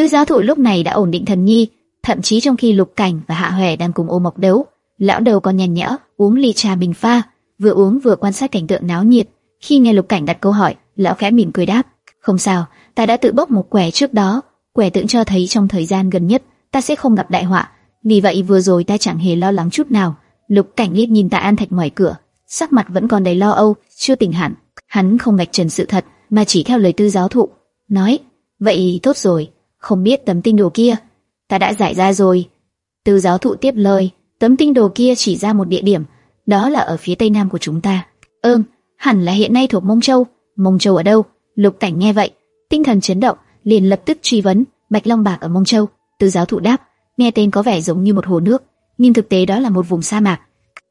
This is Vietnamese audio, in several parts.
Tư giáo thụ lúc này đã ổn định thần nhi, thậm chí trong khi Lục Cảnh và Hạ Hoè đang cùng ô mộc đấu, lão đầu còn nhàn nhã uống ly trà bình pha, vừa uống vừa quan sát cảnh tượng náo nhiệt. Khi nghe Lục Cảnh đặt câu hỏi, lão khẽ mỉm cười đáp: "Không sao, ta đã tự bốc một quẻ trước đó, quẻ tượng cho thấy trong thời gian gần nhất ta sẽ không gặp đại họa, vì vậy vừa rồi ta chẳng hề lo lắng chút nào." Lục Cảnh liếc nhìn Tạ An Thạch ngoài cửa, sắc mặt vẫn còn đầy lo âu, chưa tỉnh hẳn. Hắn không vạch trần sự thật, mà chỉ theo lời tư giáo thụ, nói: "Vậy tốt rồi, không biết tấm tinh đồ kia, ta đã giải ra rồi." Từ giáo thụ tiếp lời, tấm tinh đồ kia chỉ ra một địa điểm, đó là ở phía tây nam của chúng ta. Ừm, hẳn là hiện nay thuộc Mông Châu. Mông Châu ở đâu? Lục Cảnh nghe vậy, tinh thần chấn động, liền lập tức truy vấn, Bạch Long Bạc ở Mông Châu. Từ giáo thụ đáp, nghe tên có vẻ giống như một hồ nước, nhưng thực tế đó là một vùng sa mạc.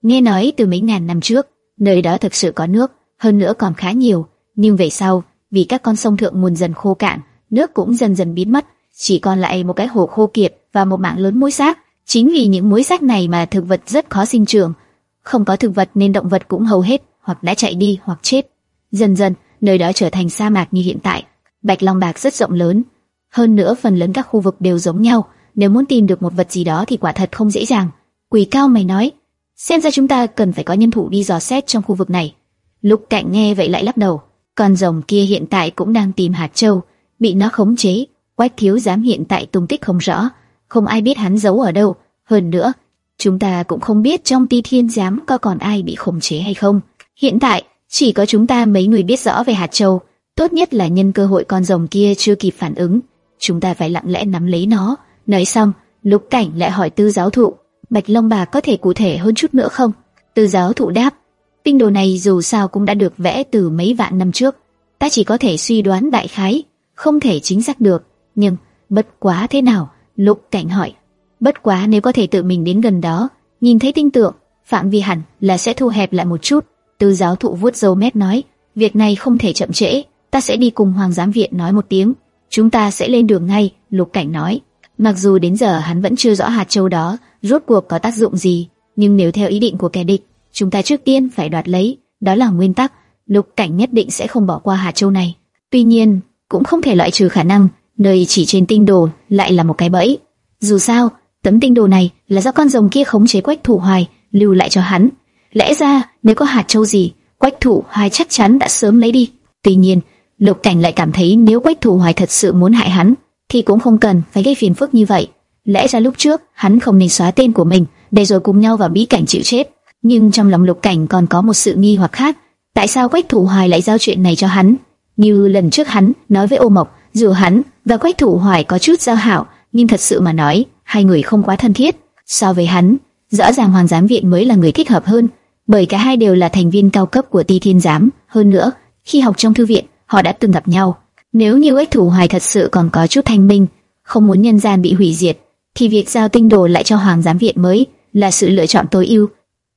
Nghe nói từ mấy ngàn năm trước, nơi đó thực sự có nước, hơn nữa còn khá nhiều, nhưng về sau, vì các con sông thượng nguồn dần khô cạn, nước cũng dần dần biến mất, chỉ còn lại một cái hồ khô kiệt và một mạng lớn muối xác. Chính vì những muối xác này mà thực vật rất khó sinh trưởng. Không có thực vật nên động vật cũng hầu hết hoặc đã chạy đi hoặc chết. Dần dần, nơi đó trở thành sa mạc như hiện tại. Bạch Long Bạc rất rộng lớn, hơn nữa phần lớn các khu vực đều giống nhau. Nếu muốn tìm được một vật gì đó thì quả thật không dễ dàng. Quỷ cao mày nói, xem ra chúng ta cần phải có nhân thủ đi dò xét trong khu vực này. Lục Cạnh nghe vậy lại lắc đầu. Con rồng kia hiện tại cũng đang tìm hạt châu, bị nó khống chế. Quách thiếu giám hiện tại tung tích không rõ, không ai biết hắn giấu ở đâu. Hơn nữa, chúng ta cũng không biết trong ti thiên giám có còn ai bị khống chế hay không. Hiện tại, chỉ có chúng ta mấy người biết rõ về hạt châu. Tốt nhất là nhân cơ hội con rồng kia chưa kịp phản ứng, chúng ta phải lặng lẽ nắm lấy nó. Nói xong, lục cảnh lại hỏi tư giáo thụ, Bạch Long Bà có thể cụ thể hơn chút nữa không? Tư giáo thụ đáp, tinh đồ này dù sao cũng đã được vẽ từ mấy vạn năm trước, ta chỉ có thể suy đoán đại khái, không thể chính xác được. Nhưng bất quá thế nào? Lục cảnh hỏi. Bất quá nếu có thể tự mình đến gần đó, nhìn thấy tinh tượng, phạm vi hẳn là sẽ thu hẹp lại một chút. Tư giáo thụ vuốt râu mép nói, việc này không thể chậm trễ, ta sẽ đi cùng Hoàng giám viện nói một tiếng, chúng ta sẽ lên đường ngay. Lục cảnh nói, mặc dù đến giờ hắn vẫn chưa rõ hạt châu đó rốt cuộc có tác dụng gì, nhưng nếu theo ý định của kẻ địch, chúng ta trước tiên phải đoạt lấy, đó là nguyên tắc. Lục cảnh nhất định sẽ không bỏ qua hạt châu này. Tuy nhiên, cũng không thể loại trừ khả năng nơi chỉ trên tinh đồ lại là một cái bẫy. Dù sao, tấm tinh đồ này là do con rồng kia khống chế Quách Thủ Hoài lưu lại cho hắn. Lẽ ra nếu có hạt châu gì, Quách Thủ Hoài chắc chắn đã sớm lấy đi. Tuy nhiên, Lục Cảnh lại cảm thấy nếu Quách Thủ Hoài thật sự muốn hại hắn, thì cũng không cần phải gây phiền phức như vậy. Lẽ ra lúc trước hắn không nên xóa tên của mình, để rồi cùng nhau vào bí cảnh chịu chết. Nhưng trong lòng Lục Cảnh còn có một sự nghi hoặc khác, tại sao Quách Thủ Hoài lại giao chuyện này cho hắn? Như lần trước hắn nói với Ô Mộc, dù hắn và Quách Thủ Hoài có chút giao hảo, nhưng thật sự mà nói, hai người không quá thân thiết. So với hắn, rõ ràng Hoàng giám viện mới là người thích hợp hơn, bởi cả hai đều là thành viên cao cấp của Ti Thiên giám, hơn nữa, khi học trong thư viện, họ đã từng gặp nhau. Nếu như Quách Thủ Hoài thật sự còn có chút thanh minh, không muốn nhân gian bị hủy diệt, thì việc giao tinh đồ lại cho Hoàng giám viện mới là sự lựa chọn tối ưu.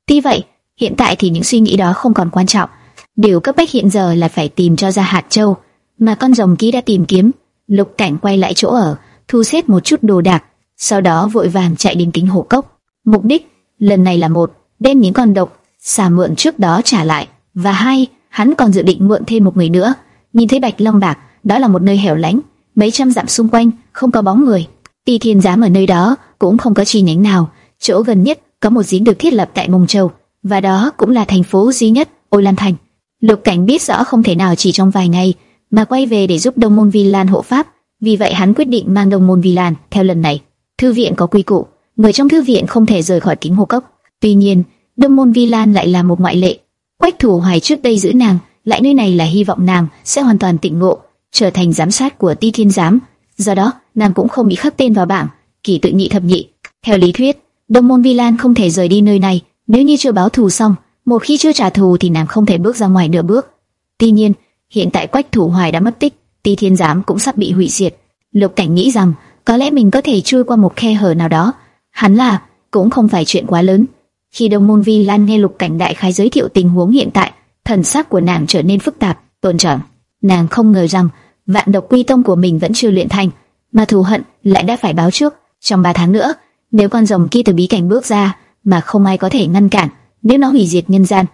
Tuy vậy, hiện tại thì những suy nghĩ đó không còn quan trọng. Điều cấp bách hiện giờ là phải tìm cho ra hạt châu mà con rồng ký đã tìm kiếm. Lục Cảnh quay lại chỗ ở, thu xếp một chút đồ đạc, sau đó vội vàng chạy đến kính hồ cốc. Mục đích lần này là một, đem những con độc xà mượn trước đó trả lại, và hai, hắn còn dự định mượn thêm một người nữa. Nhìn thấy Bạch Long Bạc, đó là một nơi hẻo lánh, mấy trăm dặm xung quanh không có bóng người. Ti Thiên giám ở nơi đó cũng không có chi nhánh nào, chỗ gần nhất có một giếng được thiết lập tại Mông Châu, và đó cũng là thành phố duy nhất Ôi Lan Thành. Lục Cảnh biết rõ không thể nào chỉ trong vài ngày mà quay về để giúp Đông Môn Vi Lan hộ pháp, vì vậy hắn quyết định mang Đông Môn Vi Lan theo lần này. Thư viện có quy củ, người trong thư viện không thể rời khỏi kính hồ cốc. Tuy nhiên, Đông Môn Vi Lan lại là một ngoại lệ. Quách Thủ Hoài trước đây giữ nàng, lại nơi này là hy vọng nàng sẽ hoàn toàn tịnh ngộ, trở thành giám sát của Ti Thiên giám. Do đó, nàng cũng không bị khắc tên vào bảng kỳ tự nhị thập nhị. Theo lý thuyết, Đông Môn Vi Lan không thể rời đi nơi này, nếu như chưa báo thù xong, một khi chưa trả thù thì nàng không thể bước ra ngoài nửa bước. Tuy nhiên, hiện tại Quách Thủ Hoài đã mất tích, Ti Thiên Giám cũng sắp bị hủy diệt. Lục Cảnh nghĩ rằng có lẽ mình có thể chui qua một khe hở nào đó. Hắn là cũng không phải chuyện quá lớn. Khi Đông Môn Vi Lan nghe Lục Cảnh đại khái giới thiệu tình huống hiện tại, thần sắc của nàng trở nên phức tạp, tôn trọng. Nàng không ngờ rằng vạn độc quy tông của mình vẫn chưa luyện thành, mà thù hận lại đã phải báo trước. Trong 3 tháng nữa, nếu con rồng kia từ bí cảnh bước ra, mà không ai có thể ngăn cản, nếu nó hủy diệt nhân gian,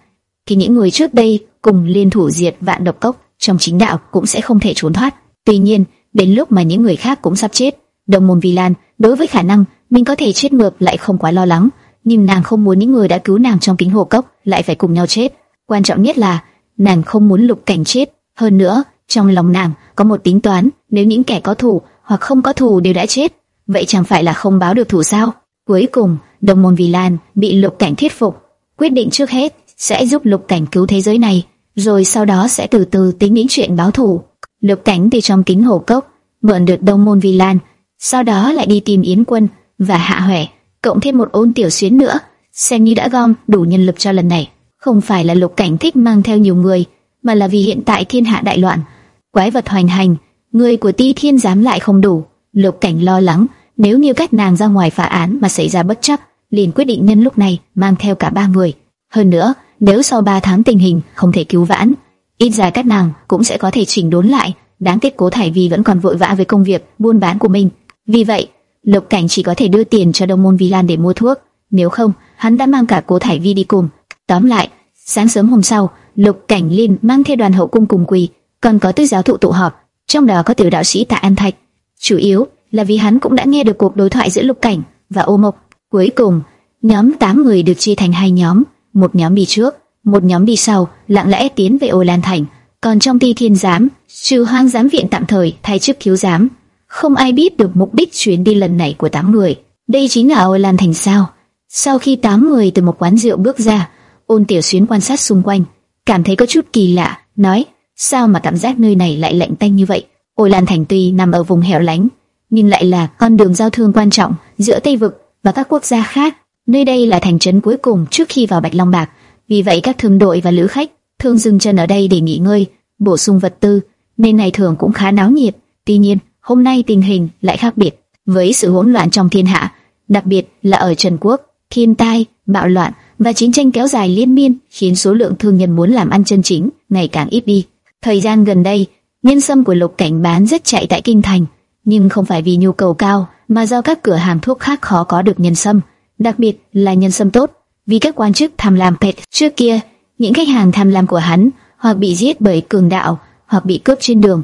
thì những người trước đây cùng liên thủ diệt vạn độc cốc trong chính đạo cũng sẽ không thể trốn thoát. Tuy nhiên, đến lúc mà những người khác cũng sắp chết, Đồng môn Vi Lan đối với khả năng mình có thể chết ngược lại không quá lo lắng, nhưng nàng không muốn những người đã cứu nàng trong kính hồ cốc lại phải cùng nhau chết. Quan trọng nhất là nàng không muốn Lục Cảnh chết. Hơn nữa, trong lòng nàng có một tính toán, nếu những kẻ có thù hoặc không có thù đều đã chết, vậy chẳng phải là không báo được thù sao? Cuối cùng, đồng môn Vì Lan bị Lục Cảnh thuyết phục, quyết định trước hết sẽ giúp Lục Cảnh cứu thế giới này, rồi sau đó sẽ từ từ tính đến chuyện báo thù. Lục Cảnh từ trong kính hồ cốc mượn được Đông môn Vi Lan, sau đó lại đi tìm Yến Quân và Hạ Huệ, cộng thêm một ôn tiểu xuyến nữa, xem như đã gom đủ nhân lực cho lần này. Không phải là Lục Cảnh thích mang theo nhiều người, mà là vì hiện tại thiên hạ đại loạn, quái vật hoành hành, người của Ti Thiên giám lại không đủ. Lục Cảnh lo lắng, nếu như các nàng ra ngoài phá án mà xảy ra bất chấp, liền quyết định nhân lúc này mang theo cả ba người. Hơn nữa, nếu sau ba tháng tình hình không thể cứu vãn, ít ra các nàng cũng sẽ có thể chỉnh đốn lại. Đáng tiếc Cố Thải Vi vẫn còn vội vã với công việc buôn bán của mình. Vì vậy, Lục Cảnh chỉ có thể đưa tiền cho Đông Môn Vi Lan để mua thuốc. Nếu không, hắn đã mang cả Cố Thải Vi đi cùng. Tóm lại, sáng sớm hôm sau, Lục Cảnh Liên mang theo đoàn hậu cung cùng quỳ, còn có tư giáo thụ tụ họp, trong đó có tiểu đạo sĩ Tạ An Thạch. Chủ yếu là vì hắn cũng đã nghe được cuộc đối thoại giữa Lục Cảnh và Ô Mộc. Cuối cùng, nhóm 8 người được chia thành hai nhóm, một nhóm đi trước, một nhóm đi sau, lặng lẽ tiến về Ô Lan Thành. Còn trong Ti Thiên giám, trừ Hoang giám viện tạm thời thay chức cứu giám, không ai biết được mục đích chuyến đi lần này của tám người. Đây chính là Ô Lan Thành sao? Sau khi tám người từ một quán rượu bước ra, Ôn Tiểu Xuyến quan sát xung quanh, cảm thấy có chút kỳ lạ, nói: sao mà cảm giác nơi này lại lạnh tanh như vậy? Ô Lan Thành tuy nằm ở vùng hẻo lánh, nhưng lại là con đường giao thương quan trọng giữa Tây vực và các quốc gia khác. Nơi đây là thành trấn cuối cùng trước khi vào Bạch Long Bạc, vì vậy các thương đội và lữ khách thường dừng chân ở đây để nghỉ ngơi, bổ sung vật tư, nên ngày thường cũng khá náo nhiệt. Tuy nhiên, hôm nay tình hình lại khác biệt, với sự hỗn loạn trong thiên hạ, đặc biệt là ở Trần Quốc, thiên tai, bạo loạn và chiến tranh kéo dài liên miên khiến số lượng thương nhân muốn làm ăn chân chính ngày càng ít đi. Thời gian gần đây, nhân sâm của Lục Cảnh bán rất chạy tại kinh thành, nhưng không phải vì nhu cầu cao, mà do các cửa hàng thuốc khác khó có được nhân sâm, đặc biệt là nhân sâm tốt, vì các quan chức tham lam pet. Trước kia, những khách hàng tham lam của hắn hoặc bị giết bởi cường đạo, hoặc bị cướp trên đường,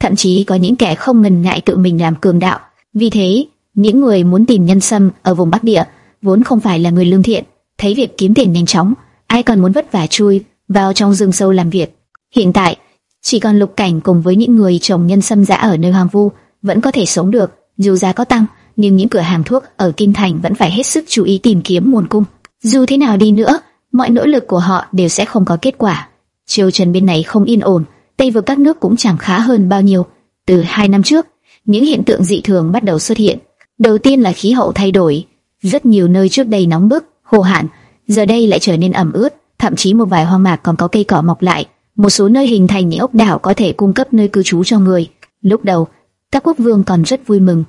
thậm chí có những kẻ không ngần ngại tự mình làm cường đạo. Vì thế, những người muốn tìm nhân sâm ở vùng Bắc Địa vốn không phải là người lương thiện, thấy việc kiếm tiền nhanh chóng, ai còn muốn vất vả chui vào trong rừng sâu làm việc. Hiện tại, chỉ còn Lục Cảnh cùng với những người trồng nhân sâm dã ở nơi hoang vu vẫn có thể sống được, dù giá có tăng, nhưng những cửa hàng thuốc ở kinh thành vẫn phải hết sức chú ý tìm kiếm nguồn cung. Dù thế nào đi nữa, mọi nỗ lực của họ đều sẽ không có kết quả. Triều Trần bên này không yên ổn, Tây vực các nước cũng chẳng khá hơn bao nhiêu. Từ hai năm trước, những hiện tượng dị thường bắt đầu xuất hiện. Đầu tiên là khí hậu thay đổi, rất nhiều nơi trước đây nóng bức, khô hạn, giờ đây lại trở nên ẩm ướt, thậm chí một vài hoang mạc còn có cây cỏ mọc lại. Một số nơi hình thành những ốc đảo có thể cung cấp nơi cư trú cho người. Lúc đầu, các quốc vương còn rất vui mừng,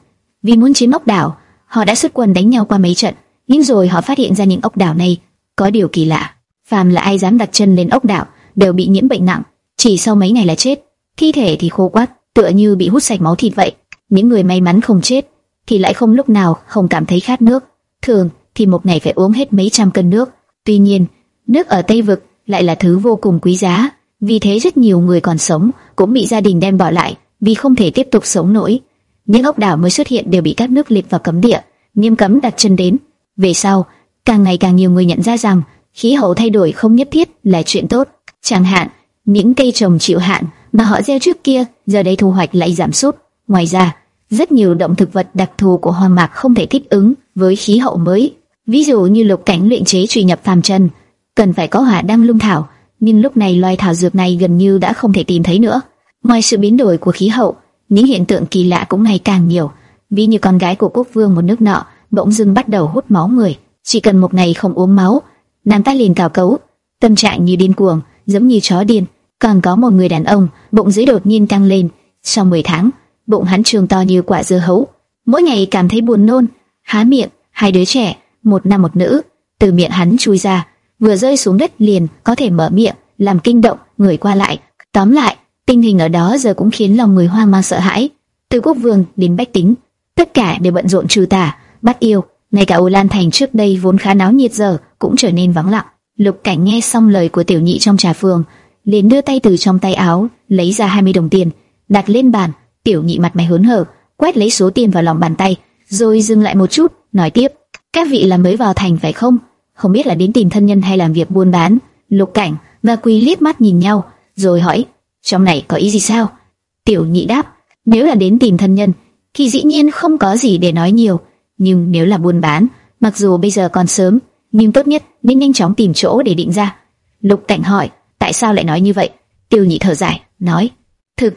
vì muốn chiếm ốc đảo, họ đã xuất quân đánh nhau qua mấy trận, nhưng rồi họ phát hiện ra những ốc đảo này có điều kỳ lạ. Phàm là ai dám đặt chân lên ốc đảo đều bị nhiễm bệnh nặng, chỉ sau mấy ngày là chết. Thi thể thì khô quắt, tựa như bị hút sạch máu thịt vậy. Những người may mắn không chết thì lại không lúc nào không cảm thấy khát nước. Thường thì một ngày phải uống hết mấy trăm cân nước. Tuy nhiên, nước ở Tây vực lại là thứ vô cùng quý giá, vì thế rất nhiều người còn sống cũng bị gia đình đem bỏ lại vì không thể tiếp tục sống nổi. Những ốc đảo mới xuất hiện đều bị các nước liệt vào cấm địa, nghiêm cấm đặt chân đến. Về sau, càng ngày càng nhiều người nhận ra rằng khí hậu thay đổi không nhất thiết là chuyện tốt. Chẳng hạn, những cây trồng chịu hạn mà họ gieo trước kia giờ đây thu hoạch lại giảm sút. Ngoài ra, rất nhiều động thực vật đặc thù của hoang mạc không thể thích ứng với khí hậu mới. Ví dụ như lục cảnh luyện chế truy nhập phàm chân, cần phải có hỏa đăng lung thảo, nhưng lúc này loài thảo dược này gần như đã không thể tìm thấy nữa. Ngoài sự biến đổi của khí hậu, những hiện tượng kỳ lạ cũng ngày càng nhiều. Ví như con gái của quốc vương một nước nọ bỗng dưng bắt đầu hút máu người, chỉ cần một ngày không uống máu, nàng ta liền cào cấu, tâm trạng như điên cuồng, giống như chó điên. Còn có một người đàn ông, bụng dưới đột nhiên tăng lên, sau 10 tháng, bụng hắn trường to như quả dưa hấu, mỗi ngày cảm thấy buồn nôn, há miệng, hai đứa trẻ, một nam một nữ, từ miệng hắn chui ra, vừa rơi xuống đất liền có thể mở miệng, làm kinh động người qua lại. Tóm lại, tình hình ở đó giờ cũng khiến lòng người hoang mang sợ hãi. Từ quốc vương đến bách tính, tất cả đều bận rộn trừ tà, bắt yêu. Ngay cả Ô Lan Thành trước đây vốn khá náo nhiệt giờ cũng trở nên vắng lặng. Lục Cảnh nghe xong lời của tiểu nhị trong trà phường, liền đưa tay từ trong tay áo lấy ra 20 đồng tiền, đặt lên bàn. Tiểu nhị mặt mày hớn hở, quét lấy số tiền vào lòng bàn tay, rồi dừng lại một chút, nói tiếp: các vị là mới vào thành phải không? Không biết là đến tìm thân nhân hay làm việc buôn bán? Lục Cảnh và Quý liếc mắt nhìn nhau, rồi hỏi: trong này có ý gì sao? Tiểu Nhị đáp: nếu là đến tìm thân nhân, thì dĩ nhiên không có gì để nói nhiều, nhưng nếu là buôn bán, mặc dù bây giờ còn sớm, nhưng tốt nhất nên nhanh chóng tìm chỗ để định ra. Lục Cảnh hỏi: tại sao lại nói như vậy? Tiêu Nhị thở dài, nói: thực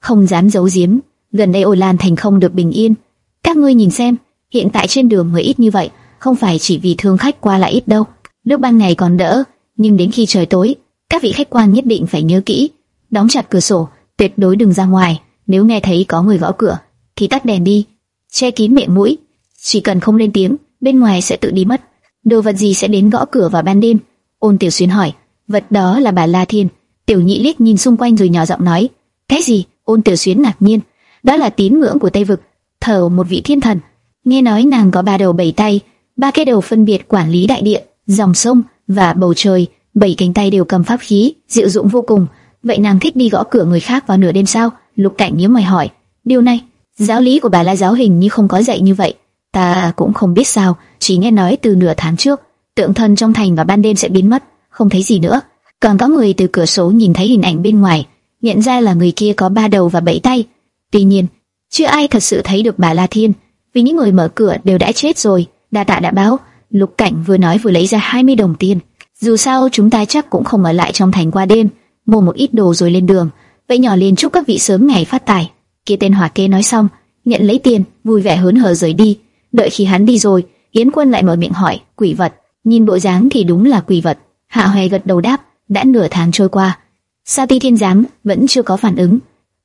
không dám giấu giếm, gần đây Ô Lan thành không được bình yên. Các ngươi nhìn xem, hiện tại trên đường người ít như vậy, không phải chỉ vì thương khách qua lại ít đâu. Lúc ban ngày còn đỡ, nhưng đến khi trời tối, các vị khách quan nhất định phải nhớ kỹ, đóng chặt cửa sổ, tuyệt đối đừng ra ngoài. Nếu nghe thấy có người gõ cửa, thì tắt đèn đi, che kín miệng mũi. Chỉ cần không lên tiếng, bên ngoài sẽ tự đi mất. Đồ vật gì sẽ đến gõ cửa vào ban đêm? Ôn Tiểu Xuyên hỏi. Vật đó là bà La Thiên. Tiểu Nhị liếc nhìn xung quanh rồi nhỏ giọng nói. Cái gì? Ôn Tiểu Xuyên ngạc nhiên. Đó là tín ngưỡng của Tây vực, thờ một vị thiên thần. Nghe nói nàng có ba đầu bảy tay, ba cái đầu phân biệt quản lý đại địa, dòng sông và bầu trời, bảy cánh tay đều cầm pháp khí, diệu dụng vô cùng. Vậy nàng thích đi gõ cửa người khác vào nửa đêm sao? Lục Cảnh nhíu mày hỏi. Điều này, giáo lý của bà La giáo hình như không có dạy như vậy. Ta cũng không biết sao, chỉ nghe nói từ nửa tháng trước, tượng thần trong thành vào ban đêm sẽ biến mất, không thấy gì nữa. Còn có người từ cửa sổ nhìn thấy hình ảnh bên ngoài, nhận ra là người kia có ba đầu và bảy tay. Tuy nhiên, chưa ai thật sự thấy được bà La Thiên, vì những người mở cửa đều đã chết rồi. Đa tạ đã báo, Lục Cảnh vừa nói vừa lấy ra 20 đồng tiền. Dù sao chúng ta chắc cũng không ở lại trong thành qua đêm, mua một ít đồ rồi lên đường. Vậy nhỏ liền chúc các vị sớm ngày phát tài. Kia tên hỏa kê nói xong, nhận lấy tiền, vui vẻ hớn hở rời đi. Đợi khi hắn đi rồi, Yến Quân lại mở miệng hỏi, quỷ vật. Nhìn bộ dáng thì đúng là quỷ vật. Hạ Hoè gật đầu đáp, đã nửa tháng trôi qua, Sa Ti Thiên Giám vẫn chưa có phản ứng.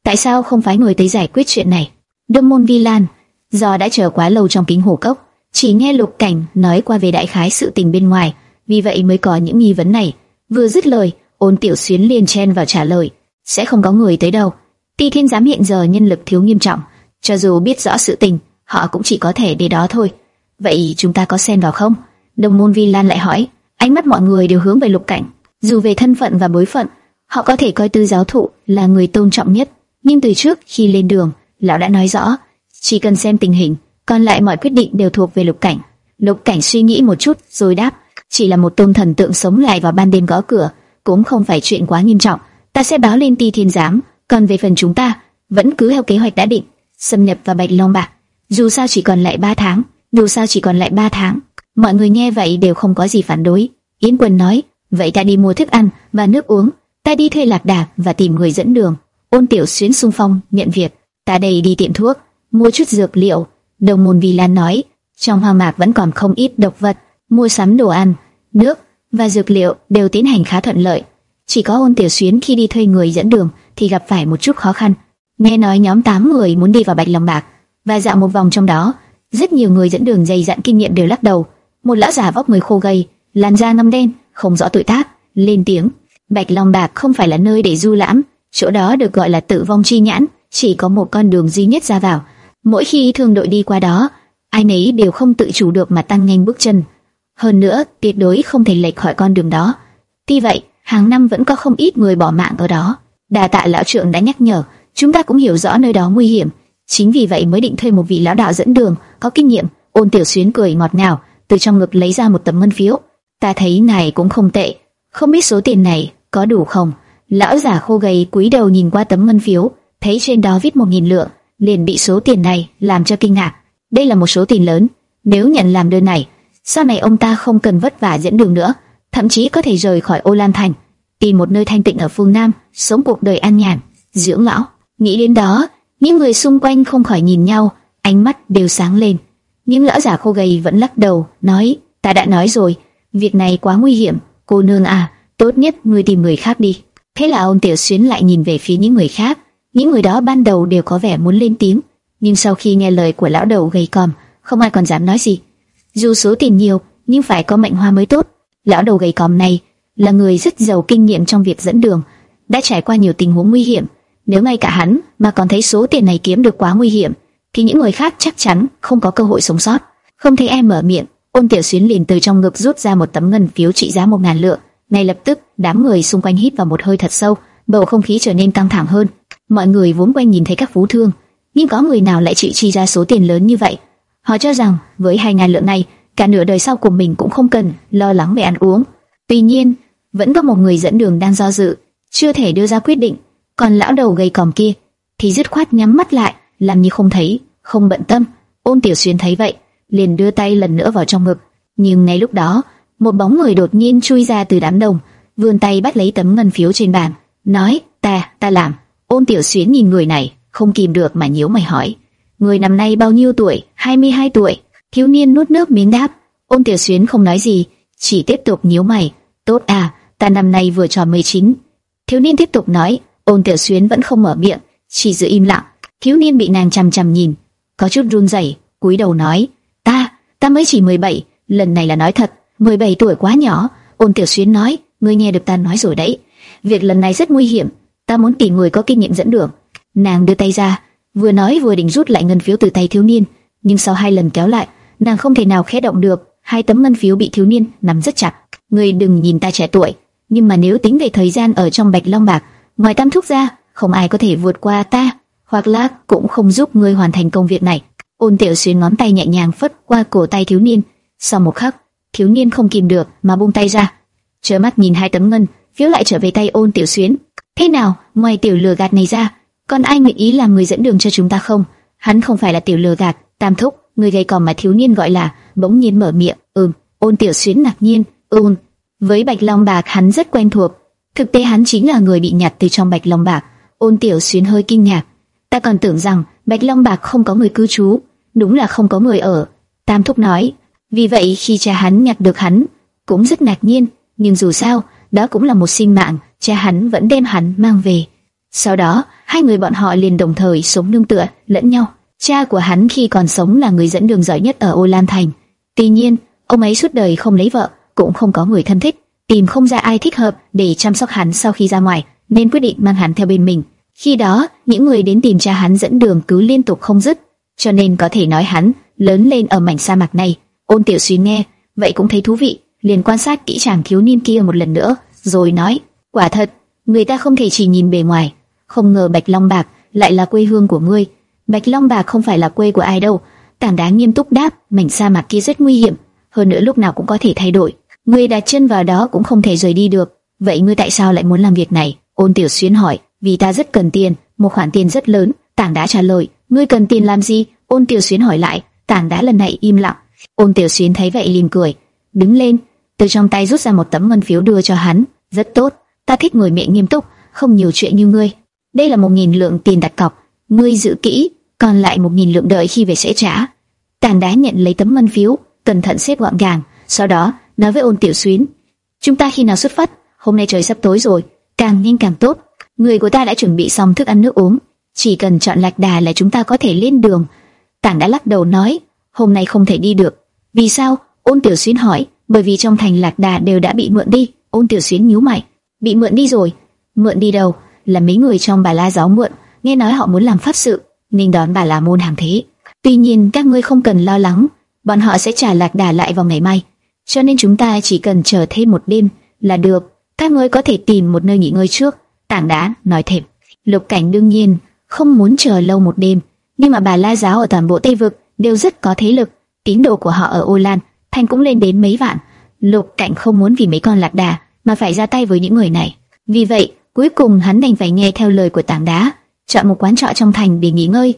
Tại sao không phái người tới giải quyết chuyện này? Đông Môn Vi Lan, do đã chờ quá lâu trong kính hồ cốc, chỉ nghe Lục Cảnh nói qua về đại khái sự tình bên ngoài, vì vậy mới có những nghi vấn này. Vừa dứt lời, Ôn Tiểu Xuyến liền chen vào trả lời, sẽ không có người tới đâu. Ti Thiên Giám hiện giờ nhân lực thiếu nghiêm trọng, cho dù biết rõ sự tình, họ cũng chỉ có thể để đó thôi. Vậy chúng ta có xen vào không? đồng Môn Vi Lan lại hỏi. Ánh mắt mọi người đều hướng về Lục Cảnh, dù về thân phận và bối phận, họ có thể coi tư giáo thụ là người tôn trọng nhất, nhưng từ trước khi lên đường, lão đã nói rõ, chỉ cần xem tình hình, còn lại mọi quyết định đều thuộc về Lục Cảnh. Lục Cảnh suy nghĩ một chút rồi đáp, chỉ là một tôn thần tượng sống lại vào ban đêm gõ cửa, cũng không phải chuyện quá nghiêm trọng, ta sẽ báo lên Ti Thiên giám, còn về phần chúng ta, vẫn cứ theo kế hoạch đã định, xâm nhập vào Bạch Long Bạc. Dù sao chỉ còn lại 3 tháng, dù sao chỉ còn lại 3 tháng. Mọi người nghe vậy đều không có gì phản đối. Yến Quân nói, vậy ta đi mua thức ăn và nước uống, ta đi thuê lạc đà và tìm người dẫn đường. Ôn Tiểu Xuyến xung phong nhận việc, ta đây đi tiệm thuốc, mua chút dược liệu. Đồng môn Vi Lan nói, trong hoang mạc vẫn còn không ít độc vật, mua sắm đồ ăn, nước và dược liệu đều tiến hành khá thuận lợi. Chỉ có Ôn Tiểu Xuyến khi đi thuê người dẫn đường thì gặp phải một chút khó khăn. Nghe nói nhóm 8 người muốn đi vào Bạch Long Bạc và dạo một vòng trong đó, rất nhiều người dẫn đường dày dặn kinh nghiệm đều lắc đầu. Một lão già vóc người khô gầy, làn da ngăm đen, không rõ tuổi tác, lên tiếng: Bạch Long Bạc không phải là nơi để du lãm, chỗ đó được gọi là tự vong chi nhãn, chỉ có một con đường duy nhất ra vào. Mỗi khi thương đội đi qua đó, ai nấy đều không tự chủ được mà tăng nhanh bước chân. Hơn nữa, tuyệt đối không thể lệch khỏi con đường đó. Tuy vậy, hàng năm vẫn có không ít người bỏ mạng ở đó. Đà tạ lão trưởng đã nhắc nhở, chúng ta cũng hiểu rõ nơi đó nguy hiểm. Chính vì vậy mới định thuê một vị lão đạo dẫn đường, có kinh nghiệm. Ôn Tiểu Xuyến cười ngọt ngào, từ trong ngực lấy ra một tấm ngân phiếu. Ta thấy này cũng không tệ, không biết số tiền này có đủ không? Lão giả khô gầy cúi đầu nhìn qua tấm ngân phiếu, thấy trên đó viết một nghìn lượng, liền bị số tiền này làm cho kinh ngạc. Đây là một số tiền lớn, nếu nhận làm đơn này, sau này ông ta không cần vất vả dẫn đường nữa, thậm chí có thể rời khỏi Ô Lan Thành, tìm một nơi thanh tịnh ở phương Nam, sống cuộc đời an nhàn, dưỡng lão. Nghĩ đến đó, những người xung quanh không khỏi nhìn nhau, ánh mắt đều sáng lên. Những lão giả khô gầy vẫn lắc đầu, nói: "Ta đã nói rồi, việc này quá nguy hiểm, cô nương à, tốt nhất ngươi tìm người khác đi." Thế là ông Tiểu Xuyến lại nhìn về phía những người khác, những người đó ban đầu đều có vẻ muốn lên tiếng, nhưng sau khi nghe lời của lão đầu gầy còm, không ai còn dám nói gì. Dù số tiền nhiều, nhưng phải có mệnh hoa mới tốt. Lão đầu gầy còm này là người rất giàu kinh nghiệm trong việc dẫn đường, đã trải qua nhiều tình huống nguy hiểm. Nếu ngay cả hắn mà còn thấy số tiền này kiếm được quá nguy hiểm, thì những người khác chắc chắn không có cơ hội sống sót. Không thấy em mở miệng, ôn tiểu xuyến liền từ trong ngực rút ra một tấm ngân phiếu trị giá một ngàn lượng. Ngay lập tức, đám người xung quanh hít vào một hơi thật sâu, bầu không khí trở nên căng thẳng hơn. Mọi người vốn quen nhìn thấy các phú thương, nhưng có người nào lại chịu chi ra số tiền lớn như vậy? Họ cho rằng với hai ngàn lượng này, cả nửa đời sau của mình cũng không cần lo lắng về ăn uống. Tuy nhiên, vẫn có một người dẫn đường đang do dự, chưa thể đưa ra quyết định. Còn lão đầu gầy còm kia thì dứt khoát nhắm mắt lại, làm như không thấy, không bận tâm. Ôn Tiểu Xuyên thấy vậy, liền đưa tay lần nữa vào trong ngực. Nhưng ngay lúc đó, một bóng người đột nhiên chui ra từ đám đông, vươn tay bắt lấy tấm ngân phiếu trên bàn, nói: "Ta, ta làm." Ôn Tiểu Xuyên nhìn người này, không kìm được mà nhíu mày hỏi: "Người năm nay bao nhiêu tuổi?" 22 tuổi. Thiếu niên nuốt nước miếng đáp. Ôn Tiểu Xuyên không nói gì, chỉ tiếp tục nhíu mày. "Tốt à, ta năm nay vừa tròn 19." Thiếu niên tiếp tục nói. Ôn Tiểu Xuyên vẫn không mở miệng, chỉ giữ im lặng. Thiếu niên bị nàng chằm chằm nhìn, có chút run rẩy, cúi đầu nói: "Ta, ta mới chỉ 17, lần này là nói thật, 17 tuổi quá nhỏ." Ôn Tiểu Xuyên nói: "Ngươi nghe được ta nói rồi đấy, việc lần này rất nguy hiểm, ta muốn tìm người có kinh nghiệm dẫn đường." Nàng đưa tay ra, vừa nói vừa định rút lại ngân phiếu từ tay thiếu niên, nhưng sau hai lần kéo lại, nàng không thể nào khẽ động được, hai tấm ngân phiếu bị thiếu niên nắm rất chặt. Ngươi đừng nhìn ta trẻ tuổi, nhưng mà nếu tính về thời gian ở trong Bạch Long Bạc, ngoài Tam Thúc ra, không ai có thể vượt qua ta, hoặc là cũng không giúp ngươi hoàn thành công việc này. Ôn Tiểu Xuyên ngón tay nhẹ nhàng phất qua cổ tay thiếu niên, sau một khắc, thiếu niên không kìm được mà buông tay ra, trơ mắt nhìn hai tấm ngân phiếu lại trở về tay Ôn Tiểu Xuyên. Thế nào, ngoài tiểu lừa gạt này ra, còn ai nguyện ý làm người dẫn đường cho chúng ta không? Hắn không phải là tiểu lừa gạt, Tam thúc, người gầy còm mà thiếu niên gọi là, bỗng nhiên mở miệng, ừm. Ôn Tiểu Xuyến ngạc nhiên, ừm. Với Bạch Long Bạc hắn rất quen thuộc, thực tế hắn chính là người bị nhặt từ trong Bạch Long Bạc. Ôn Tiểu Xuyến hơi kinh ngạc, ta còn tưởng rằng Bạch Long Bạc không có người cư trú, đúng là không có người ở. Tam thúc nói, vì vậy khi cha hắn nhặt được hắn, cũng rất ngạc nhiên, nhưng dù sao, đó cũng là một sinh mạng, cha hắn vẫn đem hắn mang về. Sau đó, hai người bọn họ liền đồng thời sống nương tựa lẫn nhau. Cha của hắn khi còn sống là người dẫn đường giỏi nhất ở Ô Lan Thành. Tuy nhiên, ông ấy suốt đời không lấy vợ, cũng không có người thân thích, tìm không ra ai thích hợp để chăm sóc hắn sau khi ra ngoài, nên quyết định mang hắn theo bên mình. Khi đó, những người đến tìm cha hắn dẫn đường cứ liên tục không dứt, cho nên có thể nói hắn lớn lên ở mảnh sa mạc này. Ôn Tiểu Suy nghe, vậy cũng thấy thú vị, liền quan sát kỹ chàng thiếu niên kia một lần nữa, rồi nói: quả thật, người ta không thể chỉ nhìn bề ngoài, không ngờ Bạch Long Bạc lại là quê hương của ngươi. Bạch Long Bạc không phải là quê của ai đâu. Tảng đá nghiêm túc đáp, mảnh sa mạc kia rất nguy hiểm, hơn nữa lúc nào cũng có thể thay đổi. Ngươi đặt chân vào đó cũng không thể rời đi được. Vậy ngươi tại sao lại muốn làm việc này? Ôn Tiểu Xuyên hỏi. Vì ta rất cần tiền, một khoản tiền rất lớn. Tảng đá trả lời. Ngươi cần tiền làm gì? Ôn Tiểu Xuyên hỏi lại. Tảng đá lần này im lặng. Ôn Tiểu Xuyên thấy vậy liền cười, đứng lên, từ trong tay rút ra một tấm ngân phiếu đưa cho hắn. Rất tốt, ta thích người miệng nghiêm túc, không nhiều chuyện như ngươi. Đây là một nghìn lượng tiền đặt cọc, ngươi giữ kỹ, còn lại một nghìn lượng đợi khi về sẽ trả. Tàn đá nhận lấy tấm ngân phiếu, cẩn thận xếp gọn gàng, sau đó nói với ôn tiểu xuyến, chúng ta khi nào xuất phát? Hôm nay trời sắp tối rồi, càng nhanh càng tốt. Người của ta đã chuẩn bị xong thức ăn nước uống, chỉ cần chọn lạc đà là chúng ta có thể lên đường. Tàn đã lắc đầu nói, hôm nay không thể đi được. Vì sao? Ôn tiểu xuyến hỏi, bởi vì trong thành lạc đà đều đã bị mượn đi. Ôn tiểu xuyến nhíu mày, bị mượn đi rồi. Mượn đi đâu? Là mấy người trong bà la giáo muộn, nghe nói họ muốn làm pháp sự, nên đón bà la môn hàng thế. Tuy nhiên các ngươi không cần lo lắng, bọn họ sẽ trả lạc đà lại vào ngày mai, cho nên chúng ta chỉ cần chờ thêm một đêm là được. Các ngươi có thể tìm một nơi nghỉ ngơi trước. Tảng đá nói thêm. Lục cảnh đương nhiên không muốn chờ lâu một đêm, nhưng mà bà la giáo ở toàn bộ Tây vực đều rất có thế lực, tín đồ của họ ở Ô Lan thành cũng lên đến mấy vạn. Lục cảnh không muốn vì mấy con lạc đà mà phải ra tay với những người này. Vì vậy, Cuối cùng hắn đành phải nghe theo lời của tảng đá, chọn một quán trọ trong thành để nghỉ ngơi.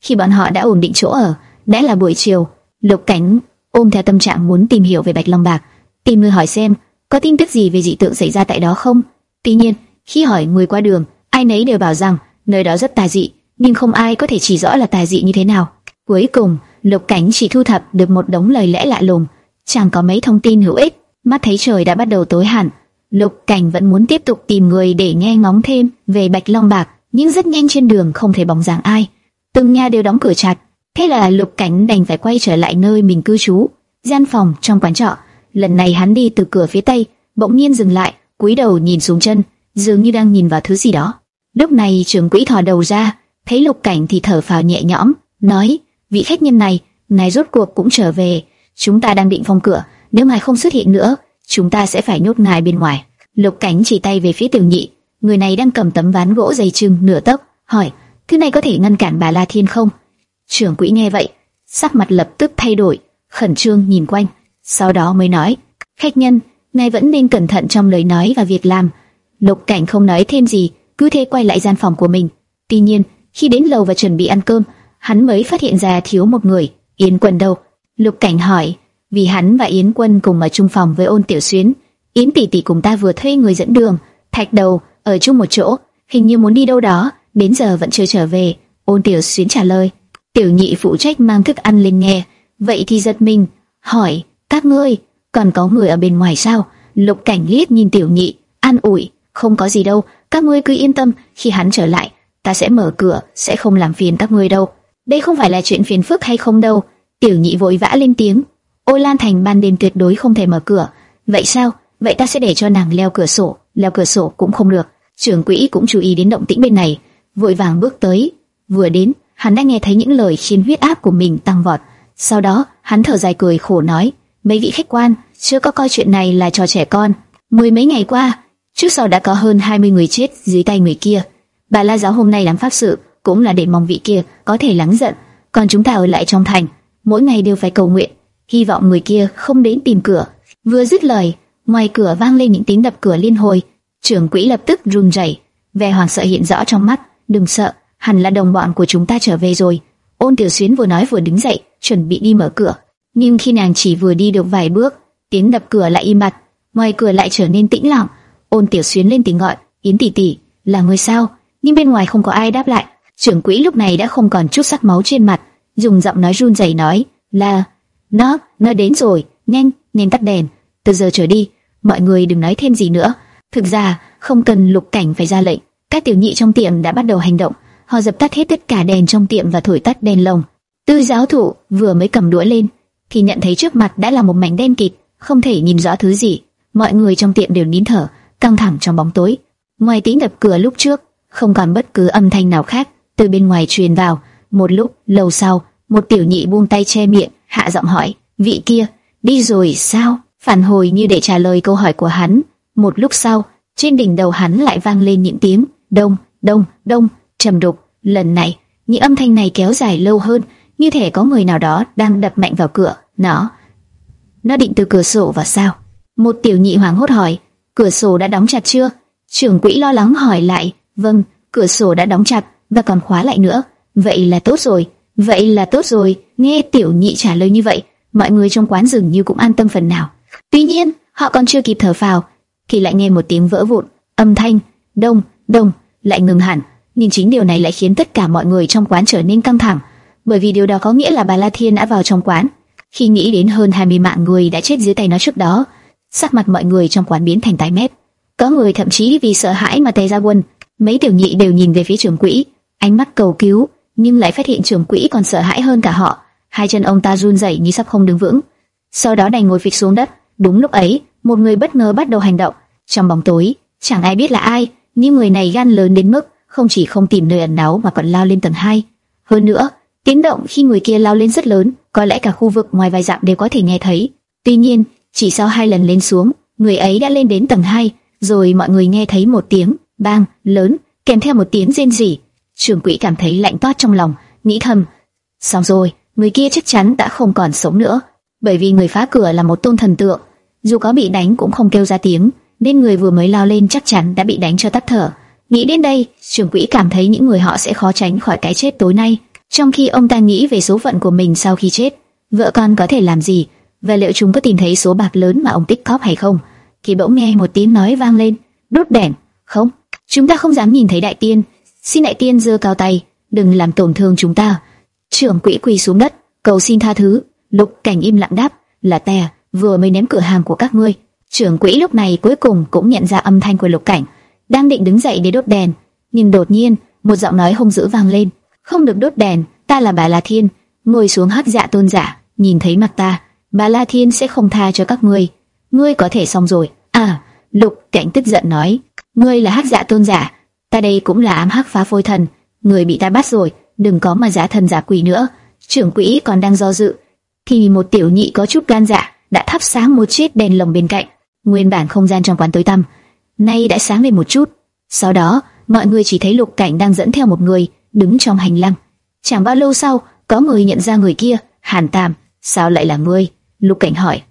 Khi bọn họ đã ổn định chỗ ở, đã là buổi chiều, Lục Cảnh ôm theo tâm trạng muốn tìm hiểu về Bạch Long Bạc, tìm người hỏi xem có tin tức gì về dị tượng xảy ra tại đó không. Tuy nhiên, khi hỏi người qua đường, ai nấy đều bảo rằng nơi đó rất tà dị, nhưng không ai có thể chỉ rõ là tà dị như thế nào. Cuối cùng, Lục Cảnh chỉ thu thập được một đống lời lẽ lạ lùng, chẳng có mấy thông tin hữu ích. Mắt thấy trời đã bắt đầu tối hẳn, Lục Cảnh vẫn muốn tiếp tục tìm người để nghe ngóng thêm về Bạch Long Bạc, nhưng rất nhanh trên đường không thấy bóng dáng ai. Từng nhà đều đóng cửa chặt, thế là Lục Cảnh đành phải quay trở lại nơi mình cư trú, gian phòng trong quán trọ. Lần này hắn đi từ cửa phía tây, bỗng nhiên dừng lại, cúi đầu nhìn xuống chân, dường như đang nhìn vào thứ gì đó. Lúc này trưởng quỹ thò đầu ra, thấy Lục Cảnh thì thở phào nhẹ nhõm, nói: vị khách nhân này, ngài rốt cuộc cũng trở về, chúng ta đang định phong cửa, nếu ngài không xuất hiện nữa chúng ta sẽ phải nhốt ngài bên ngoài. Lục Cảnh chỉ tay về phía Tiểu Nhị, người này đang cầm tấm ván gỗ dày chừng nửa tấc, hỏi: thứ này có thể ngăn cản bà La Thiên không? Trưởng quỹ nghe vậy, sắc mặt lập tức thay đổi, khẩn trương nhìn quanh, sau đó mới nói, khách nhân, ngài vẫn nên cẩn thận trong lời nói và việc làm. Lục Cảnh không nói thêm gì, cứ thế quay lại gian phòng của mình. Tuy nhiên, khi đến lầu và chuẩn bị ăn cơm, hắn mới phát hiện ra thiếu một người, Yến quần đâu? Lục Cảnh hỏi, vì hắn và Yến Quân cùng ở chung phòng với Ôn Tiểu Xuyến, Yến tỷ tỷ cùng ta vừa thuê người dẫn đường, thạch đầu ở chung một chỗ, hình như muốn đi đâu đó, đến giờ vẫn chưa trở về. Ôn Tiểu Xuyến trả lời, Tiểu Nhị phụ trách mang thức ăn lên nghe, vậy thì giật mình, hỏi, các ngươi còn có người ở bên ngoài sao? Lục Cảnh liếc nhìn Tiểu Nhị, an ủi, không có gì đâu, các ngươi cứ yên tâm, khi hắn trở lại, ta sẽ mở cửa, sẽ không làm phiền các ngươi đâu. Đây không phải là chuyện phiền phức hay không đâu. Tiểu Nhị vội vã lên tiếng, Ôi Lan Thành ban đêm tuyệt đối không thể mở cửa. Vậy sao? Vậy ta sẽ để cho nàng leo cửa sổ, leo cửa sổ cũng không được. Trưởng quỹ cũng chú ý đến động tĩnh bên này, vội vàng bước tới. Vừa đến, hắn đã nghe thấy những lời khiến huyết áp của mình tăng vọt. Sau đó, hắn thở dài cười khổ nói: mấy vị khách quan, chưa có coi chuyện này là trò trẻ con. Mười mấy ngày qua, trước sau đã có hơn 20 người chết dưới tay người kia. Bà La giáo hôm nay làm pháp sự cũng là để mong vị kia có thể lắng giận, còn chúng ta ở lại trong thành, mỗi ngày đều phải cầu nguyện, hy vọng người kia không đến tìm cửa. Vừa dứt lời, ngoài cửa vang lên những tiếng đập cửa liên hồi, trưởng quỹ lập tức run rẩy, vẻ hoảng sợ hiện rõ trong mắt. Đừng sợ, hẳn là đồng bọn của chúng ta trở về rồi. Ôn Tiểu Xuyến vừa nói vừa đứng dậy, chuẩn bị đi mở cửa nhưng khi nàng chỉ vừa đi được vài bước, tiếng đập cửa lại im bặt, ngoài cửa lại trở nên tĩnh lặng. Ôn Tiểu Xuyến lên tiếng gọi, "Yến tỷ tỷ, là người sao?" Nhưng bên ngoài không có ai đáp lại. Trưởng quỹ lúc này đã không còn chút sắc máu trên mặt, dùng giọng nói run rẩy nói, "Là, nó, nó đến rồi, nhanh, nên tắt đèn, từ giờ trở đi, mọi người đừng nói thêm gì nữa." Thực ra, không cần Lục Cảnh phải ra lệnh, các tiểu nhị trong tiệm đã bắt đầu hành động, họ dập tắt hết tất cả đèn trong tiệm và thổi tắt đèn lồng. Tư giáo thụ vừa mới cầm đũa lên, thì nhận thấy trước mặt đã là một mảnh đen kịt, không thể nhìn rõ thứ gì. Mọi người trong tiệm đều nín thở, căng thẳng trong bóng tối. Ngoài tiếng đập cửa lúc trước, không còn bất cứ âm thanh nào khác từ bên ngoài truyền vào. Một lúc lâu sau, một tiểu nhị buông tay che miệng, hạ giọng hỏi: vị kia đi rồi sao? Phản hồi như để trả lời câu hỏi của hắn. Một lúc sau, trên đỉnh đầu hắn lại vang lên những tiếng đông, đông, đông, trầm đục. Lần này, những âm thanh này kéo dài lâu hơn, như thể có người nào đó đang đập mạnh vào cửa. Nó, nó định từ cửa sổ vào sao? Một tiểu nhị hoảng hốt hỏi, cửa sổ đã đóng chặt chưa? Trưởng quỹ lo lắng hỏi lại, vâng, cửa sổ đã đóng chặt và còn khóa lại nữa. Vậy là tốt rồi, vậy là tốt rồi. Nghe tiểu nhị trả lời như vậy, mọi người trong quán dường như cũng an tâm phần nào. Tuy nhiên, họ còn chưa kịp thở phào, thì lại nghe một tiếng vỡ vụn, âm thanh đông đông lại ngừng hẳn. nhìn chính điều này lại khiến tất cả mọi người trong quán trở nên căng thẳng, bởi vì điều đó có nghĩa là bà La Thiên đã vào trong quán. Khi nghĩ đến hơn 20 mạng người đã chết dưới tay nó trước đó, sắc mặt mọi người trong quán biến thành tái mét. Có người thậm chí vì sợ hãi mà tè ra quần. Mấy tiểu nhị đều nhìn về phía trưởng quỹ, ánh mắt cầu cứu, nhưng lại phát hiện trưởng quỹ còn sợ hãi hơn cả họ. Hai chân ông ta run rẩy như sắp không đứng vững. Sau đó đành ngồi phịch xuống đất. Đúng lúc ấy, một người bất ngờ bắt đầu hành động. Trong bóng tối, chẳng ai biết là ai, nhưng người này gan lớn đến mức không chỉ không tìm nơi ẩn náu mà còn lao lên tầng 2. Hơn nữa, tiếng động khi người kia lao lên rất lớn, có lẽ cả khu vực ngoài vài dặm đều có thể nghe thấy. Tuy nhiên, chỉ sau hai lần lên xuống, người ấy đã lên đến tầng 2, rồi mọi người nghe thấy một tiếng bang lớn, kèm theo một tiếng rên rỉ. Trường quỹ cảm thấy lạnh toát trong lòng, nghĩ thầm, xong rồi, người kia chắc chắn đã không còn sống nữa, bởi vì người phá cửa là một tôn thần tượng, dù có bị đánh cũng không kêu ra tiếng, nên người vừa mới lao lên chắc chắn đã bị đánh cho tắt thở. Nghĩ đến đây, trường quỹ cảm thấy những người họ sẽ khó tránh khỏi cái chết tối nay. Trong khi ông ta nghĩ về số phận của mình sau khi chết, vợ con có thể làm gì, và liệu chúng có tìm thấy số bạc lớn mà ông tích cóp hay không, thì bỗng nghe một tiếng nói vang lên, đốt đèn, không, chúng ta không dám nhìn thấy đại tiên, xin đại tiên giơ cao tay, đừng làm tổn thương chúng ta. Trưởng quỹ quỳ xuống đất, cầu xin tha thứ, lục cảnh im lặng đáp, là ta vừa mới ném cửa hàng của các ngươi. Trưởng quỹ lúc này cuối cùng cũng nhận ra âm thanh của lục cảnh, đang định đứng dậy để đốt đèn, nhưng đột nhiên một giọng nói hung dữ vang lên không được đốt đèn, ta là bà La Thiên, ngồi xuống hắc dạ tôn giả, nhìn thấy mặt ta, bà La Thiên sẽ không tha cho các ngươi, ngươi có thể xong rồi. À, Lục Cảnh tức giận nói, ngươi là hắc dạ tôn giả, ta đây cũng là ám hắc phá phôi thần, người bị ta bắt rồi, đừng có mà giả thần giả quỷ nữa. Trưởng quỹ còn đang do dự, thì một tiểu nhị có chút gan dạ đã thắp sáng một chiếc đèn lồng bên cạnh. Nguyên bản không gian trong quán tối tăm, nay đã sáng lên một chút. Sau đó, mọi người chỉ thấy Lục Cảnh đang dẫn theo một người đứng trong hành lang. Chẳng bao lâu sau, có người nhận ra người kia, Hàn Tam, sao lại là ngươi? Lục Cảnh hỏi.